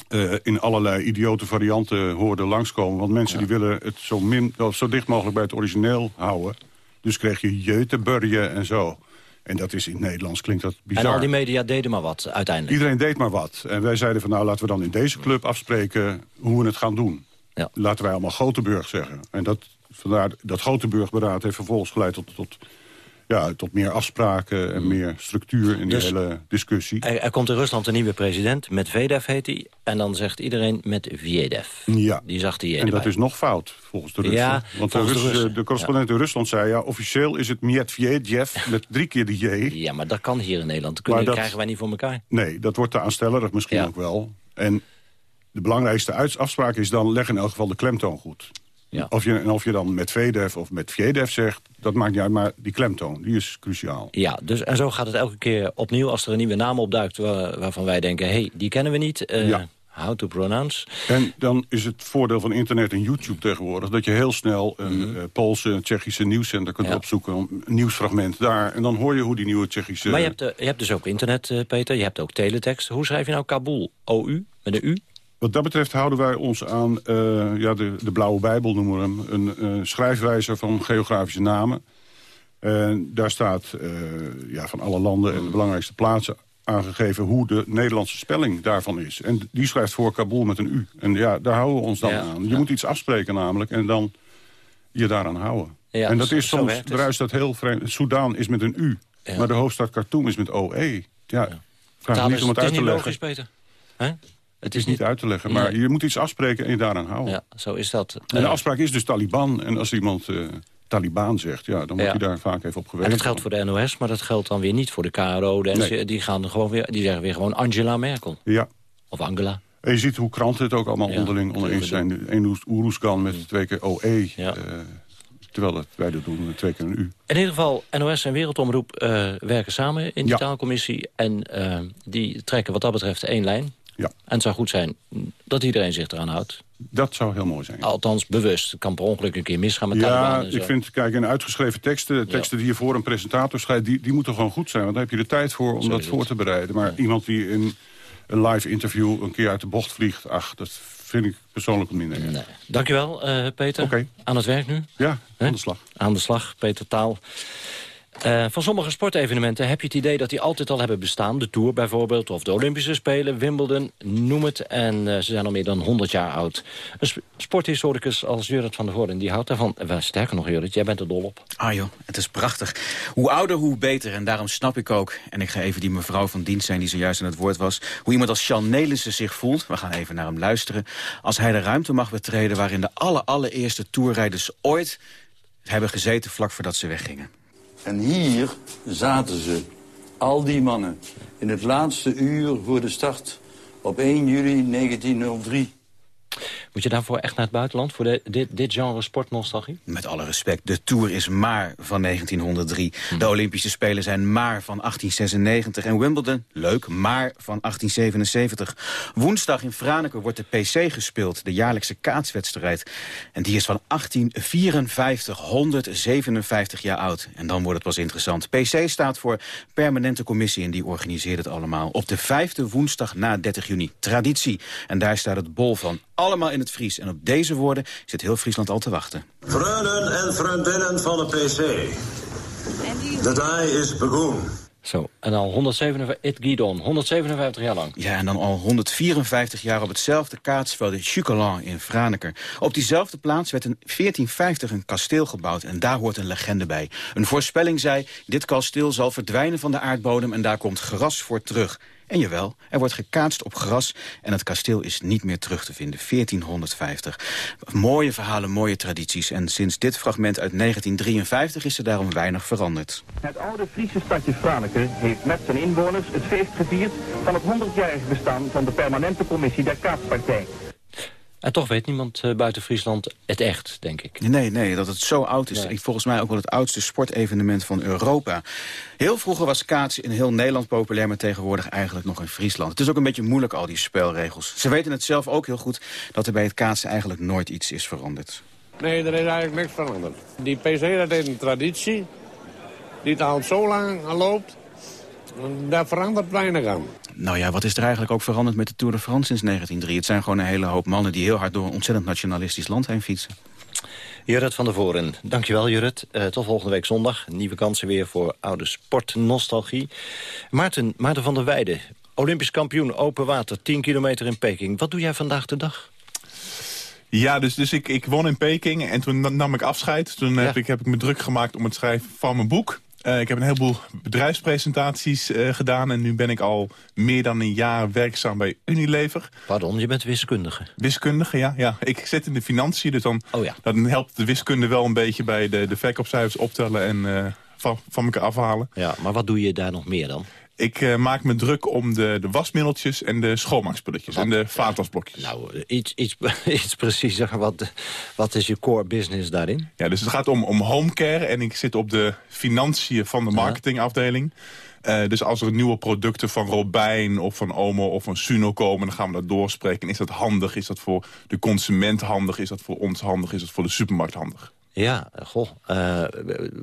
Speaker 31: uh, in allerlei idiote varianten hoorden langskomen. Want mensen die willen het zo, min, zo dicht mogelijk bij het origineel houden. Dus kreeg je Jeuteburje en zo. En dat is in het Nederlands, klinkt dat bizar.
Speaker 15: En al die media deden maar wat uiteindelijk?
Speaker 31: Iedereen deed maar wat. En wij zeiden van nou laten we dan in deze club afspreken hoe we het gaan doen. Ja. Laten wij allemaal Gothenburg zeggen. En dat, vandaar, dat Gothenburg-beraad heeft vervolgens geleid tot, tot ja, tot meer afspraken en mm. meer structuur in dus, de hele discussie.
Speaker 15: Er, er, komt in Rusland een nieuwe president, met Vedev heet hij. En dan zegt iedereen met Viedev.
Speaker 31: Ja,
Speaker 15: die zag die
Speaker 31: en dat is nog fout, volgens de Russen. Ja, Want de, Russen, de, de correspondent ja. in Rusland zei... ja, officieel is het Medvedev met drie keer de J.
Speaker 15: Ja, maar dat kan hier in Nederland. Dat, kunnen, dat krijgen wij niet voor elkaar.
Speaker 31: Nee, dat wordt te aanstellerig misschien ook wel. En de belangrijkste afspraak is dan... leg in elk geval de klemtoon goed. Ja. Of, je, en of je dan met VDF of met VDF zegt, dat maakt niet uit. Maar die klemtoon, die is cruciaal.
Speaker 15: Ja, dus, en zo gaat het elke keer opnieuw als er een nieuwe naam opduikt... Waar, waarvan wij denken, hé, hey, die kennen we niet. Uh, ja. How to pronounce.
Speaker 31: En dan is het voordeel van internet en YouTube tegenwoordig... dat je heel snel een mm -hmm. Poolse, Tsjechische nieuwszender kunt opzoeken. Een nieuwsfragment daar. En dan hoor je hoe die nieuwe Tsjechische...
Speaker 15: Maar je hebt, uh, je hebt dus ook internet, Peter. Je hebt ook teletext. Hoe schrijf je nou Kabul? OU? Met een U?
Speaker 31: Wat dat betreft houden wij ons aan uh, ja, de, de Blauwe Bijbel, noemen we hem. Een uh, schrijfwijzer van geografische namen. En daar staat uh, ja, van alle landen en de belangrijkste plaatsen aangegeven... hoe de Nederlandse spelling daarvan is. En die schrijft voor Kabul met een U. En ja, daar houden we ons dan aan. Je ja. moet iets afspreken namelijk en dan je daaraan houden. Ja, en dat is soms, druist dat heel vreemd. Soudaan is met een U, maar de hoofdstad Khartoum is met OE. Ja, vraag niet om het,
Speaker 15: het
Speaker 31: uit te leggen.
Speaker 15: Logisch, Peter. Huh?
Speaker 32: Het is niet uit te leggen, maar
Speaker 15: Nee.
Speaker 32: je moet iets afspreken en je daaraan houden.
Speaker 15: Ja, zo is dat.
Speaker 32: En de afspraak is dus Taliban. En als iemand eh Taliban zegt, ja, dan
Speaker 15: Ja.
Speaker 32: hij daar vaak even op gewezen.
Speaker 15: en dat geldt voor de NOS, maar dat geldt dan weer niet voor de KRO. De
Speaker 32: Nee.
Speaker 15: NC die, gaan gewoon weer, die zeggen weer gewoon Angela Merkel.
Speaker 32: Ja.
Speaker 15: Of Angela.
Speaker 32: En je ziet hoe kranten het ook allemaal
Speaker 15: Ja,
Speaker 32: onderling oneens zijn. Eén Oeroeskan met twee keer OE. eh, terwijl het, wij dat doen met twee keer een U.
Speaker 15: In ieder geval, NOS en Wereldomroep eh, werken samen in die taalcommissie. En die trekken wat dat betreft één lijn.
Speaker 32: Ja.
Speaker 15: En het zou goed zijn dat iedereen zich eraan houdt.
Speaker 32: Dat zou heel mooi zijn.
Speaker 15: Althans, bewust. Het kan per ongeluk een keer misgaan met
Speaker 32: Ja, ik vind, kijk, in uitgeschreven teksten, teksten die je voor een presentator schrijft... Die, die moeten gewoon goed zijn, want daar heb je de tijd voor om dat voor te bereiden. Maar iemand die in een live interview een keer uit de bocht vliegt... ach, dat vind ik persoonlijk minder. Nee.
Speaker 15: Dankjewel, eh Peter. Aan het werk nu?
Speaker 32: Ja, aan de slag.
Speaker 15: Aan de slag, Peter Taal. Eh, van sommige sportevenementen heb je het idee dat die altijd al hebben bestaan. De Tour bijvoorbeeld, of de Olympische Spelen, Wimbledon, noem het. En eh, ze zijn al meer dan 100 jaar oud. Een sp- sporthistoricus als Jurrit van der Voorden, die houdt daarvan. Eh, sterker nog, Jurrit, jij bent er dol op.
Speaker 33: Ah joh, het is prachtig. Hoe ouder, hoe beter. En daarom snap ik ook, en ik ga even die mevrouw van dienst zijn... die zojuist aan het woord was, hoe iemand als Sean Nelissen zich voelt. We gaan even naar hem luisteren. Als hij de ruimte mag betreden waarin de aller, allereerste toerrijders ooit... hebben gezeten vlak voordat ze weggingen.
Speaker 34: En hier zaten ze, al die mannen, in het laatste uur voor de start op 1 juli 1903.
Speaker 15: Moet je daarvoor echt naar het buitenland, voor de, dit, dit genre sportnostalgie?
Speaker 33: Met alle respect, de Tour is maar van 1903. De Olympische Spelen zijn maar van 1896. En Wimbledon, leuk, maar van 1877. Woensdag in Franeker wordt de PC gespeeld, de jaarlijkse kaatswedstrijd. En die is van 1854, 157 jaar oud. En dan wordt het pas interessant. PC staat voor Permanente Commissie en die organiseert het allemaal. Op de vijfde woensdag na 30 juni. Traditie. En daar staat het bol van. Allemaal in het Fries. En op deze woorden zit heel Friesland al te wachten.
Speaker 35: Vrienden en vriendinnen van de PC. De dag is begonnen.
Speaker 15: Zo, en al 157, It Guidon, 157 jaar lang.
Speaker 33: Ja, en dan al 154 jaar op hetzelfde kaatsveld in Chucalan in Franeker. Op diezelfde plaats werd in 1450 een kasteel gebouwd en daar hoort een legende bij. Een voorspelling zei, dit kasteel zal verdwijnen van de aardbodem en daar komt gras voor terug. En jawel, er wordt gekaatst op gras en het kasteel is niet meer terug te vinden. 1450. Mooie verhalen, mooie tradities. En sinds dit fragment uit 1953 is er daarom weinig veranderd.
Speaker 31: Het oude Friese stadje Franeker heeft met zijn inwoners het feest gevierd van het 100-jarig bestaan van de permanente commissie der Kaatspartij.
Speaker 15: En toch weet niemand eh, buiten Friesland het echt, denk ik.
Speaker 33: Nee, nee, dat het zo oud is.
Speaker 15: Nee.
Speaker 33: Volgens mij ook wel het oudste sportevenement van Europa. Heel vroeger was kaatsen in heel Nederland populair... maar tegenwoordig eigenlijk nog in Friesland. Het is ook een beetje moeilijk, al die spelregels. Ze weten het zelf ook heel goed... dat er bij het kaatsen eigenlijk nooit iets is veranderd.
Speaker 36: Nee, er is eigenlijk niks veranderd. Die PC dat is een traditie die het al zo lang loopt. Daar verandert weinig aan.
Speaker 33: Nou ja, wat is er eigenlijk ook veranderd met de Tour de France sinds 1903? Het zijn gewoon een hele hoop mannen die heel hard door een ontzettend nationalistisch land heen fietsen.
Speaker 15: Jurrit van der Voren, dankjewel Jurrit. Eh, tot volgende week zondag. Nieuwe kansen weer voor oude sportnostalgie. Maarten, Maarten van der Weijden, Olympisch kampioen open water, 10 kilometer in Peking. Wat doe jij vandaag de dag?
Speaker 16: Ja, dus, dus ik, ik won in Peking en toen na- nam ik afscheid. Toen heb, ik, heb ik me druk gemaakt om het schrijven van mijn boek. Eh, ik heb een heleboel bedrijfspresentaties eh, gedaan... en nu ben ik al meer dan een jaar werkzaam bij Unilever.
Speaker 15: Pardon, je bent wiskundige?
Speaker 16: Wiskundige, ja. ja. Ik zit in de financiën, dus dan,
Speaker 15: Oh ja.
Speaker 16: dan helpt de wiskunde wel een beetje... bij de, de verkoopcijfers optellen en eh, van, van elkaar afhalen.
Speaker 15: Ja, maar wat doe je daar nog meer dan?
Speaker 16: Ik eh, maak me druk om de, de wasmiddeltjes en de schoonmaakspulletjes... en de vaatwasblokjes.
Speaker 15: Nou, eh, iets, iets, iets preciezer. Wat, wat is je core business daarin?
Speaker 16: Ja, dus het gaat om, om homecare en ik zit op de financiën van de marketingafdeling. Eh, dus als er nieuwe producten van Robijn of van Omo of van Suno komen... dan gaan we dat doorspreken. Is dat handig? Is dat voor de consument handig? Is dat voor ons handig? Is dat voor de supermarkt handig?
Speaker 15: Ja, goh. eh,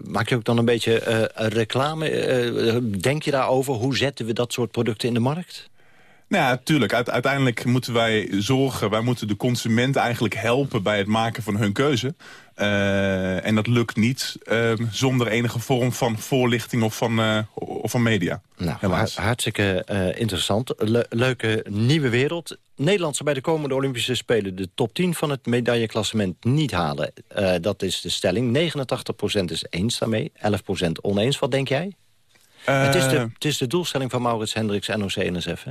Speaker 15: maak je ook dan een beetje eh, reclame? Eh, denk je daarover? Hoe zetten we dat soort producten in de markt?
Speaker 16: Nou ja, tuurlijk. Uite- uiteindelijk moeten wij zorgen... wij moeten de consument eigenlijk helpen bij het maken van hun keuze. Eh, en dat lukt niet eh, zonder enige vorm van voorlichting of van, eh, of van media.
Speaker 15: Nou,
Speaker 16: Helaas.
Speaker 15: hartstikke eh, interessant. Le- leuke nieuwe wereld. Nederland zal bij de komende Olympische Spelen... de top 10 van het medailleklassement niet halen. Dat is de stelling. 89% is eens daarmee, 11% oneens. Wat denk jij? het, is de, het is de doelstelling van Maurits Hendricks, NOC-NSF?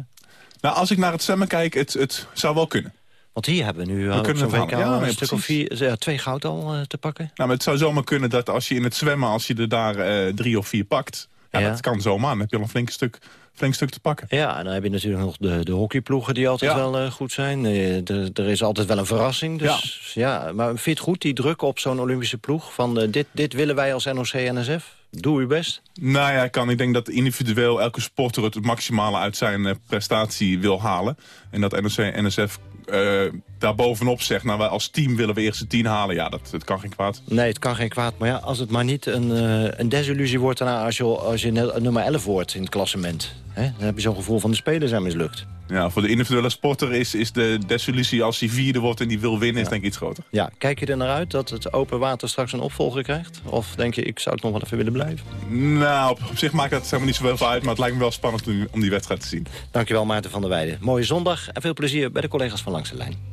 Speaker 16: Nou, als ik naar het zwemmen kijk, het, het zou wel kunnen.
Speaker 15: Want hier hebben we nu
Speaker 16: We
Speaker 15: al op
Speaker 16: kunnen halen. Ja,
Speaker 15: een stuk of vier, ja, twee goud al eh, te pakken.
Speaker 16: Nou, maar het zou zomaar kunnen dat als je in het zwemmen, als je er daar eh, drie of vier pakt... Ja,
Speaker 15: Ja.
Speaker 16: dat kan zomaar. Dan heb je al een flink stuk, flink stuk te pakken.
Speaker 15: Ja, en dan heb je natuurlijk nog de, de hockeyploegen die altijd
Speaker 16: Ja.
Speaker 15: wel eh, goed zijn. Eh, er, is altijd wel een verrassing. Dus, ja. maar vind je het goed, die druk op zo'n Olympische ploeg? Van eh, dit, dit willen wij als NOC-NSF? Doe uw best.
Speaker 16: Nou ja, kan. Ik denk dat individueel elke sporter het maximale uit zijn eh, prestatie wil halen. En dat NOC en NSF eh daar bovenop zegt, nou als team willen we eerst de tien halen. Ja, dat, dat kan geen kwaad.
Speaker 15: Nee, het kan geen kwaad. Maar ja, als het maar niet een, eh, een desillusie wordt... als je, als je nummer 11 wordt in het klassement. Hè? Dan heb je zo'n gevoel van de spelers zijn mislukt.
Speaker 16: Ja, voor de individuele sporter is, is de desillusie als hij vierde wordt en die wil winnen, is denk ik iets groter.
Speaker 15: Ja, kijk je er naar uit dat het open water straks een opvolger krijgt? Of denk je, ik zou het nog wel even willen blijven?
Speaker 16: Nou, op, op zich maakt dat helemaal niet zoveel uit, maar het lijkt me wel spannend om, om die wedstrijd te zien.
Speaker 15: Dankjewel Maarten van der Weijden. Mooie zondag en veel plezier bij de collega's van Langs de Lijn.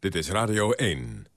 Speaker 6: Dit is Radio 1.